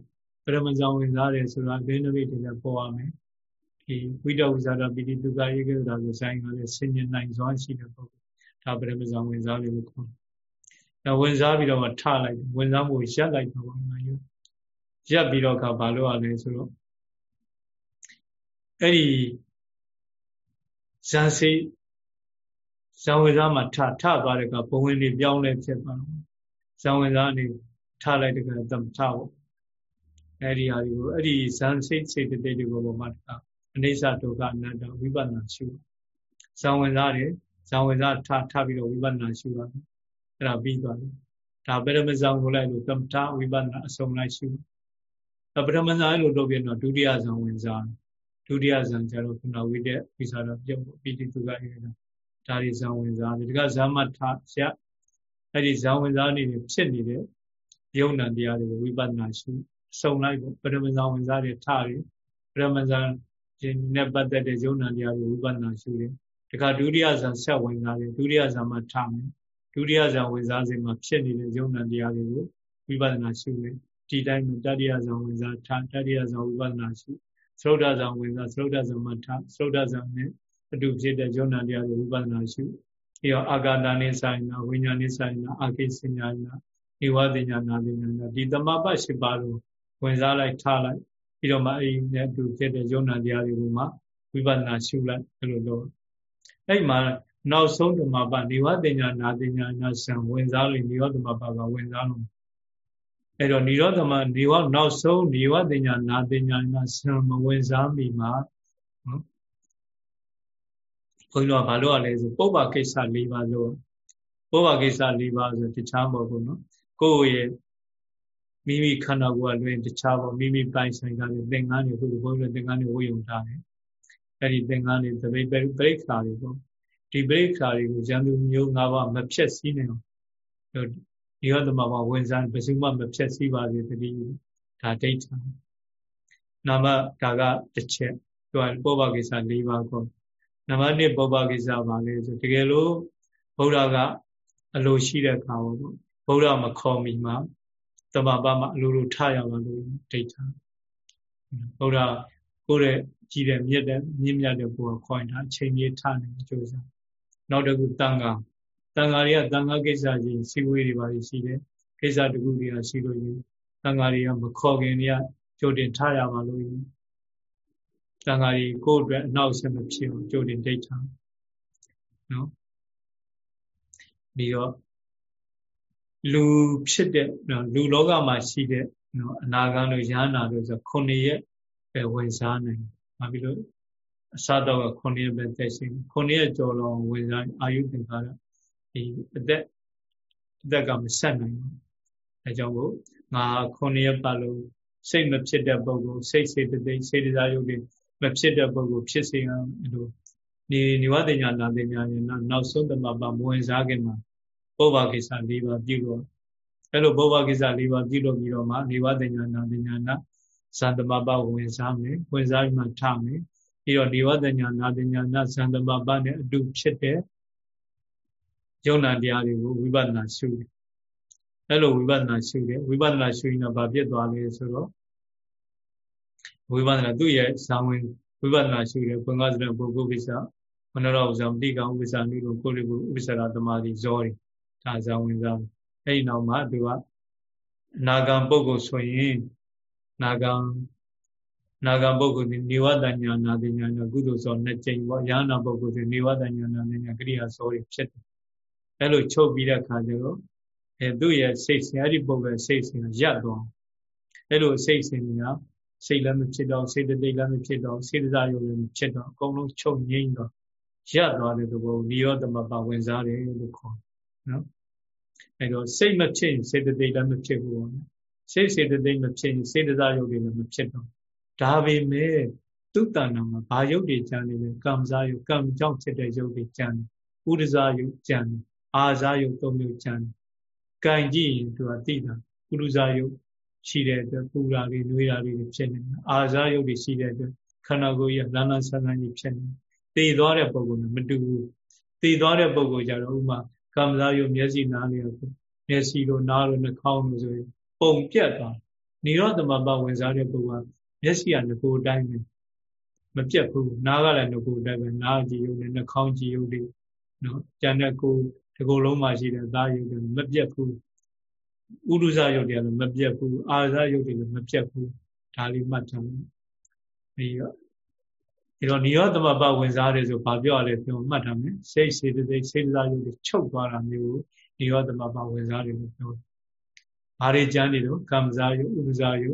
ပရမဇံဝင်စားတယ်ဆိုတာဒိနမိတ်တွေလည်းပေါ်ရမယ် ဒီဝိတဝိဇာရပိတိဒုက္ခဧကဂတာကိုဆိုင်ကလည်းဆင်ញနိုင်စွာရှိတဲ့ပုဂ္ဂိုလ်ဒါပရမဇံဝင်စားလို့ခေါ်တယ်။ဝင်စားပြီးတော့မှထလိုက်ဝင်စားမှုရပ်လိုက်တော့မှယူရပ်ပြီးတော့ကဘာလို့ ਆ လဲဆိုတော့အဲ့ဒီဇန်စိဇံဝင်စားမှာထထသွားတဲ့ကဘဝင်တွေပြောင်းလဲဖြစ်သွားတော့ဇံဝင်စားနေထလိုက်တဲ့ကသမထပေါ့အဲ့ဒီဟာတွေကိုအဲ့ဒီဇန်စိတ်စိတ်တေတွေကိုပေါ်မှာ အနိစ္စဒုက္ခအနတ္တဝိပဿနာရှုဇံဝင်စားတယ်ဇံဝင်စားထထပြီးတော့ဝိပဿနာရှုတာအဲ့ဒါပြီးသွားတယ်ဒါပရမဇံကိုလိုက်လို့သမထဝိပဿနာအစုံလိုက်ရှုပရမဇံလို့လုပ်ပြတော့ဒုတိယဇံဝင်စားဒုတိယဇံကျတော့ခုနဝိတက်ဝိသရာပြုတ်ပိတိတုကဧကဒါဒီဇံဝင်စားတယ်ဒီကဇာမထရအဲ့ဒီဇံဝင်စားနေဖြစ်နေတဲ့ယုံနာတရားတွေကိုဝိပဿနာရှုစုံလိုက်ပေါ့ပရမဇံဝင်စားတွေထတယ်ပရမဇံ နဲ့ပတ်သက်တဲ့ယုံနာတရားတွေဝိပဿနာရှုတယ်ဒီကဒုတိယဇံဆက်ဝင်စားတယ်ဒုတိယဇံမှာထမယ်ဒုတိယဇံဝင်စားစဉ်မှာဖြစ်နေတဲ့ယုံနာတရားတွေကိုဝိပဿနာရှုတယ်ဒီတိုင်းမှာတတိယဇံဝင်စားထတတိယဇံဝိပဿနာရှုသရုဒ္ဓဇံဝင်စားသရုဒ္ဓဇံမှာထသရုဒ္ဓဇံနဲ့အတူဖြစ်တဲ့ယုံနာတရားတွေဝိပဿနာရှုပြီးတော့အာဂါတနိဆိုင်နာဝိညာဉ်ဆိုင်နာအာကိစညာနာဧဝတိညာနာတိညာဒီသမပတ်ရှိပါလို့ဝင်စားလိုက်ထားလိုက် ပြီးတော့မှအဲ့ဒီနဲ့အတူဖြစ်တဲ့ယုံနာတရားတွေကိုမှဝိပဿနာရှုလိုက်အဲ့လိုလုပ်အဲ့မှာနောက်ဆုံးဓမ္မပနေဝတိညာနာတိညာနာဆံဝင်စားလို့နေရောဓမ္မပကဝင်စားလို့အဲ့တော့និရောဓမနေဝနောက်ဆုံးနေဝတိညာနာတိညာနာဆံမဝင်စားမိမှာနော်ဘုန်းကြီးတို့ကဘာလို့ ਆ လဲဆိုပုပ္ပကိစ္စ၄ပါးလို့ပုပ္ပကိစ္စ၄ပါးဆိုတခြားမဟုတ်ဘူးနော်ကိုယ့်ရဲ့ မိမိခန္ဓာကိုယ်ကလွင်တခြားပေါ့မိမိပိုင်ဆိုင်တာတွေသင်္ကန်းတွေခုဘုန်းကြီးတို့သင်္ကန်းတွေဝေယုံထားတယ်အဲ့ဒီသင်္ကန်းတွေသပိပရိက္ခာတွေပေါ့ဒီပရိက္ခာတွေကိုဇန်သူမျိုး၅ပါးမဖြတ်စည်းနိုင်အောင်ဒီရောသမဘာဝင်စားဘယ်သူမှမဖြတ်စည်းပါစေတည်းဒါဒိဋ္ဌာနာမဒါကတစ်ချက်သူကပောဘကိစ္စ၄ပါးကိုနံပါတ်1ပောဘကိစ္စပါလေဆိုတကယ်လို့ဗုဒ္ဓကအလိုရှိတဲ့ခါပေါ့ဗုဒ္ဓမခေါ်မီမှာ တမပမှာအလိုလိုထရပါလို့ဒိဋ္ဌာဗုဒ္ဓကိုယ့်ရဲ့ကြီးတဲ့မြတ်တဲ့မြင့်မြတ်တဲ့ဘုရားခေါ်ရင်ဒါအချိန်ကြီးထနေကြိုးစားနောက်တစ်ခုတန်ခါတန်ခါတွေကတန်ခါကိစ္စကြီးစီဝေးတွေပါရှိတယ်ကိစ္စတခုတွေကရှိလို့ရင်တန်ခါတွေကမခေါ်ခင်တွေကကြိုတင်ထရပါလို့တန်ခါတွေကိုယ့်အတွက်အနောက်ဆက်မဖြစ်အောင်ကြိုတင်ဒိဋ္ဌာနော်ပြီးတော့ လူဖြစ်တဲ့လူလောကမှာရှိတဲ့နော်အနာဂတ်လို့ရဟနာလို့ဆိုခုနှစ်ရက်ပဲဝင်စားနိုင်။ဘာဖြစ်လို့အစတော့ကခုနှစ်ရက်ပဲသက်ရှိခုနှစ်ရက်ကျော်လောဝင်စားအာယုသင်္ခါရဒီအသက်အသက်ကမဆက်နိုင်ဘူး။အဲကြောင့်မို့ငါခုနှစ်ရက်ပတ်လို့စိတ်မဖြစ်တဲ့ပုံကိုစိတ်စေတသိက်စေတသာယုတ်တွေမဖြစ်တဲ့ပုံကိုဖြစ်စေအောင်လို့ဒီនិဝတညာနာပညာဉာဏ်နောက်ဆုံးတမပါမဝင်စားခင်မှာ ပုဗ္ဗကိစ္စ၄ပါးပြုလို့အဲ့လိုပုဗ္ဗကိစ္စ၄ပါးပြုလို့ပြီးတော့မှនិဝတညာနာပညာနာဇန်တမပဝင်စားမယ်ဝင်စားပြီးမှထမယ်ပြီးတော့និဝတညာနာပညာနာဇန်တမပနဲ့အတူဖြစ်တဲ့ယုံနာတရားတွေကိုဝိပဿနာရှုတယ်အဲ့လိုဝိပဿနာရှုတယ်ဝိပဿနာရှုရင်တော့ဘာဖြစ်သွားလဲဆိုတော့ဝိပဿနာသူ့ရဲ့ဇာဝင်ဝိပဿနာရှုတယ်ဘုံကစတဲ့ပုဂ္ဂိုလ်ကိစ္စမနောရဥစ္စာတိကံဥပ္ပစာနုလို့ကိုလေးကိုဥပ္ပစာသမာဓိဇောတွေ ဒါဇာဝင်စားအဲ့ဒီနောက်မှာသူကအနာဂံပုဂ္ဂိုလ်ဆိုရင်နာဂံနာဂံပုဂ္ဂိုလ်ဒီနေဝတညာနာတိညာနာကုသိုလ်စောနှစ်ကြိမ်ပေါ့ယ ahanan ပုဂ္ဂိုလ်ဒီနေဝတညာနာတိညာကရိယာစောတွေဖြစ်တယ်အဲ့လိုချုပ်ပြီးတဲ့ခါကျတော့အဲသူ့ရဲ့စိတ်စဉ်အဲ့ဒီပုဂ္ဂိုလ်စိတ်စဉ်ရပ်သွားအဲ့လိုစိတ်စဉ်ကစိတ်လည်းမဖြစ်တော့စိတ်တိတ်လည်းမဖြစ်တော့စေတစာယုံလည်းမဖြစ်တော့အကုန်လုံးချုပ်ငြိမ့်တော့ရပ်သွားတဲ့သဘောနိရောဓမပဝင်စားတယ်လို့ခေါ် နော်အဲ့တော့စိတ်မဖြစ်ရင်စေတသိက်လည်းမဖြစ်ဘူးပေါ့နော်စိတ်စေတသိက်မဖြစ်ရင်စေတသာယုတ်တွေလည်းမဖြစ်တော့ဒါပေမဲ့သူတဏ္ဍာမှာဘာယုတ်တွေကြံနေလဲကံစားယုတ်ကံကြောင့်ဖြစ်တဲ့ယုတ်တွေကြံနေဥဒဇာယုတ်ကြံနေအာဇာယုတ်သုံးမျိုးကြံနေကံကြည့်ရင်သူကသိတာဥဒဇာယုတ်ရှိတဲ့အတွက်ပူရာလေးနှွေးရာလေးဖြစ်နေတယ်အာဇာယုတ်တွေရှိတဲ့အတွက်ခန္ဓာကိုယ်ရဲ့လမ်းလမ်းဆန်းဆန်းကြီးဖြစ်နေတည်သွားတဲ့ပုံကမတူဘူးတည်သွားတဲ့ပုံကကြတော့ဥမာ ကံစားယုတ်မျက်စိနားလေးကိုမျက်စိတို့နားတို့နှာခေါင်းတို့ဆိုရင်ပုံပြတ်သွားနိရောဓမပဝင်စားတဲ့ပုဂ္ဂိုလ်ကမျက်စိကငကိုအတိုင်းပဲမပြတ်ဘူးနားကလည်းငကိုအတိုင်းပဲနားကြည့်ရုပ်နဲ့နှာခေါင်းကြည့်ရုပ်တွေနော်ကြံတဲ့ကိုဒီကိုယ်လုံးမှာရှိတဲ့သားရုပ်တွေမပြတ်ဘူးဥဒုဇရုပ်တွေလည်းမပြတ်ဘူးအာဇရုပ်တွေလည်းမပြတ်ဘူးဒါလေးမှတ်ထားပြီးတော့ ဒီတော့နိရောဓမပဝင်စားတယ်ဆိုဘာပြောရလဲပြောမှတ်ထားမယ်စိတ်စေတသိက်စေတသာရုပ်တွေချုပ်သွားတာမျိုးနိရောဓမပဝင်စားတယ်လို့ပြောတယ်ဘာတွေကြမ်းနေတော့ကမ္မဇာယုဥပဇာယု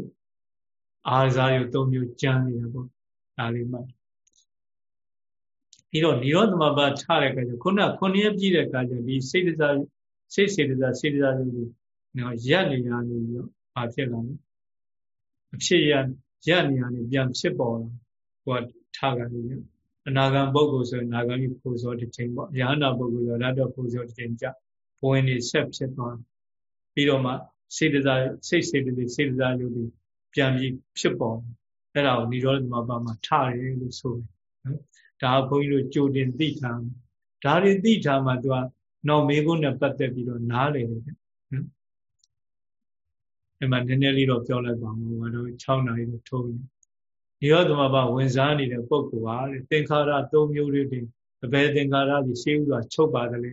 အာဇာယုသုံးမျိုးကြမ်းနေတယ်ပေါ့ဒါလေးမှတ်ပြီးတော့និရောဓမဘချတဲ့အခါကျခုနခုနှစ်ရက်ပြည့်တဲ့အခါကျဒီစိတ်တစားစိတ်စေတစားစေတစားယုကိုနော်ရက်နေရနေပြီးတော့ဘာဖြစ်လာလဲအဖြစ်ရရက်နေရနေပြန်ဖြစ်ပေါ်လာဟို ထားကနေအနာဂံပုဂ္ဂိုလ်ဆိုရင်နာဂံကြီးပူဇော်တစ်ချိန်ပေါ့ယဟနာပုဂ္ဂိုလ်ဆိုရတ္တပူဇော်တစ်ချိန်ကြဘဝင်နေဆက်ဖြစ်သွားပြီးတော့မှစေတသာစိတ်စေတသိက်စေတသာယုတ်တွေပြန်ပြီးဖြစ်ပေါ်အဲ့ဒါကိုនិရောဓမပါမှာထားတယ်လို့ဆိုတယ်နော်ဒါဘုန်းကြီးတို့ကြိုတင်သိထားဒါတွေသိထားမှသူကနောက်မေကုန်းနဲ့ပတ်သက်ပြီးတော့နားလည်တယ်နော်အဲ့မှာနည်းနည်းလေးတော့ပြောလိုက်ပါဦးဘာလို့6နာရီတော့ထုံးနေ និရောဓမပါဝင်စားနေတဲ့ပုဂ္ဂိုလ်ဟာသင်္ခါရ၃မျိုးတွေတင်အဘယ်သင်္ခါရကြီးရှင်းဥစွာချုပ်ပါတယ်လေ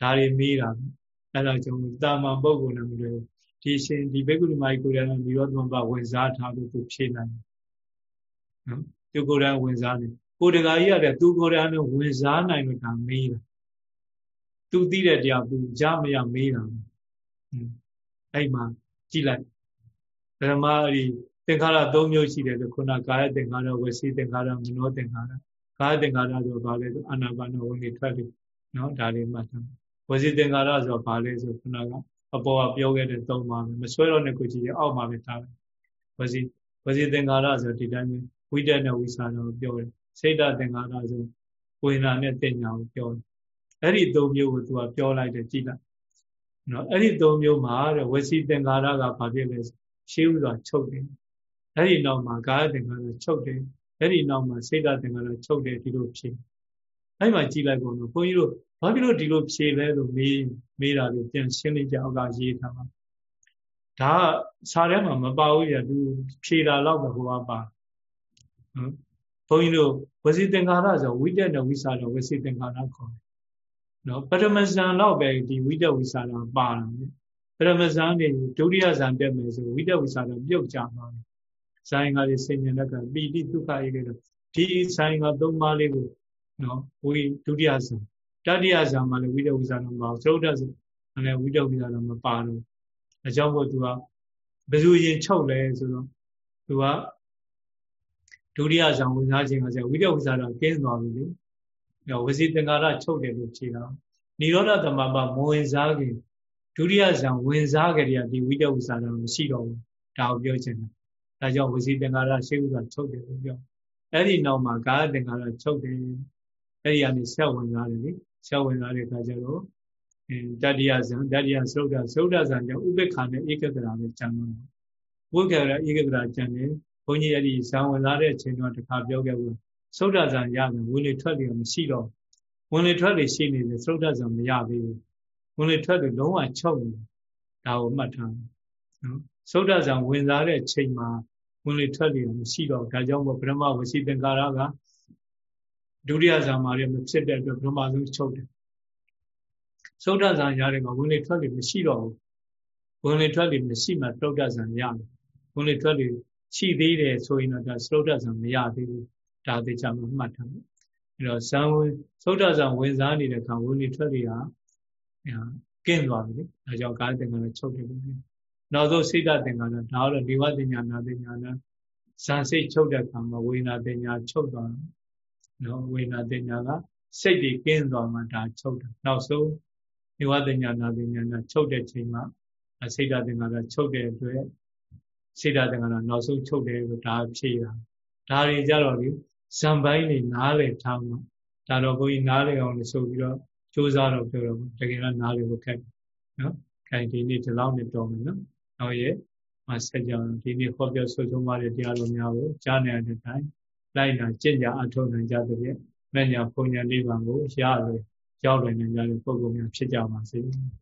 ဒါတွေမေးတာအဲ့ဒါကြောင့်တာမန်ပုဂ္ဂိုလ်နဲ့မလွယ်ဘူးဒီရှင်ဒီဘိက္ခုနီမကြီးကိုယ်တိုင်နိရောဓမပဝင်စားထားလို့သူဖြေနိုင်နော်သူကိုယ်တိုင်ဝင်စားတယ်ကိုယ်တကာကြီးရတယ်သူကိုယ်တိုင်နဲ့ဝင်စားနိုင်လို့ဒါမေးတာသူသိတဲ့တရားသူကြမရမေးတာအဲ့မှာကြည့်လိုက်ဓမ္မအဲ့ဒီ သင်္ခါရ၃မျိုးရှိတယ်လို့ခုနကာယသင်္ခါရဝစီသင်္ခါရမနောသင်္ခါရကာယသင်္ခါရဆိုဘာလဲဆိုအာနာပါနဝင်နေထွက်တယ်နော်ဒါလေးမှတ်ထားဝစီသင်္ခါရဆိုဘာလဲဆိုခုနကအပေါ်ကပြောခဲ့တဲ့သုံးပါပဲမဆွဲတော့တဲ့ကိုကြည့်ရအောက်မှာပဲထားတယ်ဝစီဝစီသင်္ကာရဆိုဒီတိုင်းဝိတ္တနဲ့ဝိစာတော့ပြောတယ်စိတ်တသင်္ကာရဆိုဝေဒနာနဲ့တင်ညာကိုပြောတယ်အဲ့ဒီသုံးမျိုးကိုသူကပြောလိုက်တယ်ကြည့်လိုက်နော်အဲ့ဒီသုံးမျိုးမှာတဲ့ဝစီသင်္ကာရကဘာဖြစ်လဲရှေးဥစွာချုပ်တယ် အဲ့ဒီနောက်မှာကာယသင်္ခါရချုပ်တယ်အဲ့ဒီနောက်မှာစေတသင်္ခါရချုပ်တယ်ဒီလိုဖြေအဲ့မှာကြည်လိုက်ကုန်တော့ဘုန်းကြီးတို့ဘာဖြစ်လို့ဒီလိုဖြေလဲလို့မေးမေးတာလို့ပြန်ရှင်းလိုက်ကြအောင်ကရေးထားပါဒါကစာထဲမှာမပါဘူးရသူဖြေတာတော့ပဲဟိုကပါနော်ဘုန်းကြီးတို့ဝစီသင်္ခါရဆိုဝိတက်နဲ့ဝိစာတော့ဝစီသင်္ခါရခေါ်တယ်နော်ပထမဇန်တော့ပဲဒီဝိတက်ဝိစာတော့ပါတာပထမဇန်နေဒုတိယဇန်တက်မယ်ဆိုဝိတက်ဝိစာတော့ပြုတ်ကြသွားတယ် ဇန်ကလေးစိတ်ဉာဏ်ကပီတိဒုက္ခရေးလို့ဒီဇန်ကသုံးပါးလေးကိုနော်ဝိဒုတိယဇန်တတိယဇန်မှာလည်းဝိတက်ဝိစာတော့မပါဘူးသုဒ္ဓဇန်လည်းဝိတက်ဝိစာတော့မပါဘူးအကြောင်းမို့သူကဘယ်သူရင်ချုပ်လဲဆိုတော့သူကဒုတိယဆောင်ဝင်စားခြင်းကဆိုဝိတဝိဇာတော့ကျင်းသွားပြီလေ။ဝစီသင်္ကာရချုပ်တယ်လို့ဖြေတာ။និရောဓသမပမဝင်စားခင်ဒုတိယဆောင်ဝင်စားကြရဒီဝိတဝိဇာတော့မရှိတော့ဘူး။ဒါကိုပြောချင်တာ။ ဒါကြောင့်ဝစီသင်္ကာရရှိဥစွာချုပ်တယ်လို့ပြော။အဲ့ဒီနောက်မှာကာယသင်္ကာရချုပ်တယ်။အဲ့ဒီကနေဆက်ဝင်စားတယ်လေ။ဆက်ဝင်စားတဲ့အခါကျတော့တတိယဇံတတိယသုဒ္ဓသုဒ္ဓဇံကြောင့်ဥပေက္ခနဲ့ဧကဂရာပဲကျန်တော့ဝိကရာဧကဂရာကျန်တယ်ဘုန်းကြီးအဲ့ဒီဇံဝင်လာတဲ့အချိန်တော့တခါပြောခဲ့ဘူးသုဒ္ဓဇံရတယ်ဝင်လေထွက်လေမရှိတော့ဝင်လေထွက်လေရှိနေတယ်သုဒ္ဓဇံမရသေးဘူးဝင်လေထွက်လေလုံးဝချုပ်နေဒါကိုမှတ်ထားနော်သုဒ္ဓဇံဝင်စားတဲ့အချိန်မှာ ဝင်လေထွက်လေမရှိတော့ဒါကြောင့်မို့ဗြဟ္မဝစီသင်္ကာရကဒုတိယဇာမာရမဖြစ်တဲ့အတွက်ဗြဟ္မဆုံးချုပ်တယ်သုဒ္ဓဇာရတယ်ကဝင်လေထွက်လေမရှိတော့ဘူးဝင်လေထွက်လေမရှိမှသုဒ္ဓဇာရတယ်ဝင်လေထွက်လေရှိသေးတယ်ဆိုရင်တော့ဒါသုဒ္ဓဇာမရသေးဘူးဒါသေချာမှမှတ်ထားမယ်အဲ့တော့ဇံဝင်သုဒ္ဓဇာဝင်စားနေတဲ့အခါဝင်လေထွက်လေဟာကင်းသွားပြီလေဒါကြောင့်ကာယသင်္ခါရချုပ်တယ်လို့ပြော နောက်ဆုံးစိတ်တသင်္ခါရဒါတော့ဒီဝတိညာနာတိညာနာဇာစိတ်ချုပ်တဲ့အခါမှာဝေနာတင်ညာချုပ်သွားတယ်နော်ဝေနာတင်ညာကစိတ်တွေကင်းသွားမှဒါချုပ်တယ်နောက်ဆုံးဒီဝတိညာနာတိညာနာချုပ်တဲ့ချိန်မှာစိတ်တသင်္ခါရချုပ်တဲ့အတွက်စိတ်ဓာတ်သင်္ခါရနောက်ဆုံးချုပ်တယ်လို့ဒါဖြေတာဒါတွေကြတော့လေဇံပိုင်းနေနားလေထားမှာဒါတော့ဘုန်းကြီးနားလေအောင်လို့ဆိုပြီးတော့စ조사တော့ပြောတော့တကယ်တော့နားလေဖို့ခက်နော်ခိုင်ဒီနေ့ဒီလောက်နဲ့တော်မယ်နော် နောက်ရဲ့မဆက်ကြအောင်ဒီနေ့ဟောပြောဆွဆုံးပါတဲ့တရားတော်များကိုကြားနေတဲ့အတိုင်းလိုက်နာကျင့်ကြအထောက်နိုင်ကြတဲ့ဖြင့်မညာပုံညာနိဗ္ဗာန်ကိုရလို့ရောက်လွယ်နိုင်ကြတဲ့ပုဂ္ဂိုလ်များဖြစ်ကြပါစေ။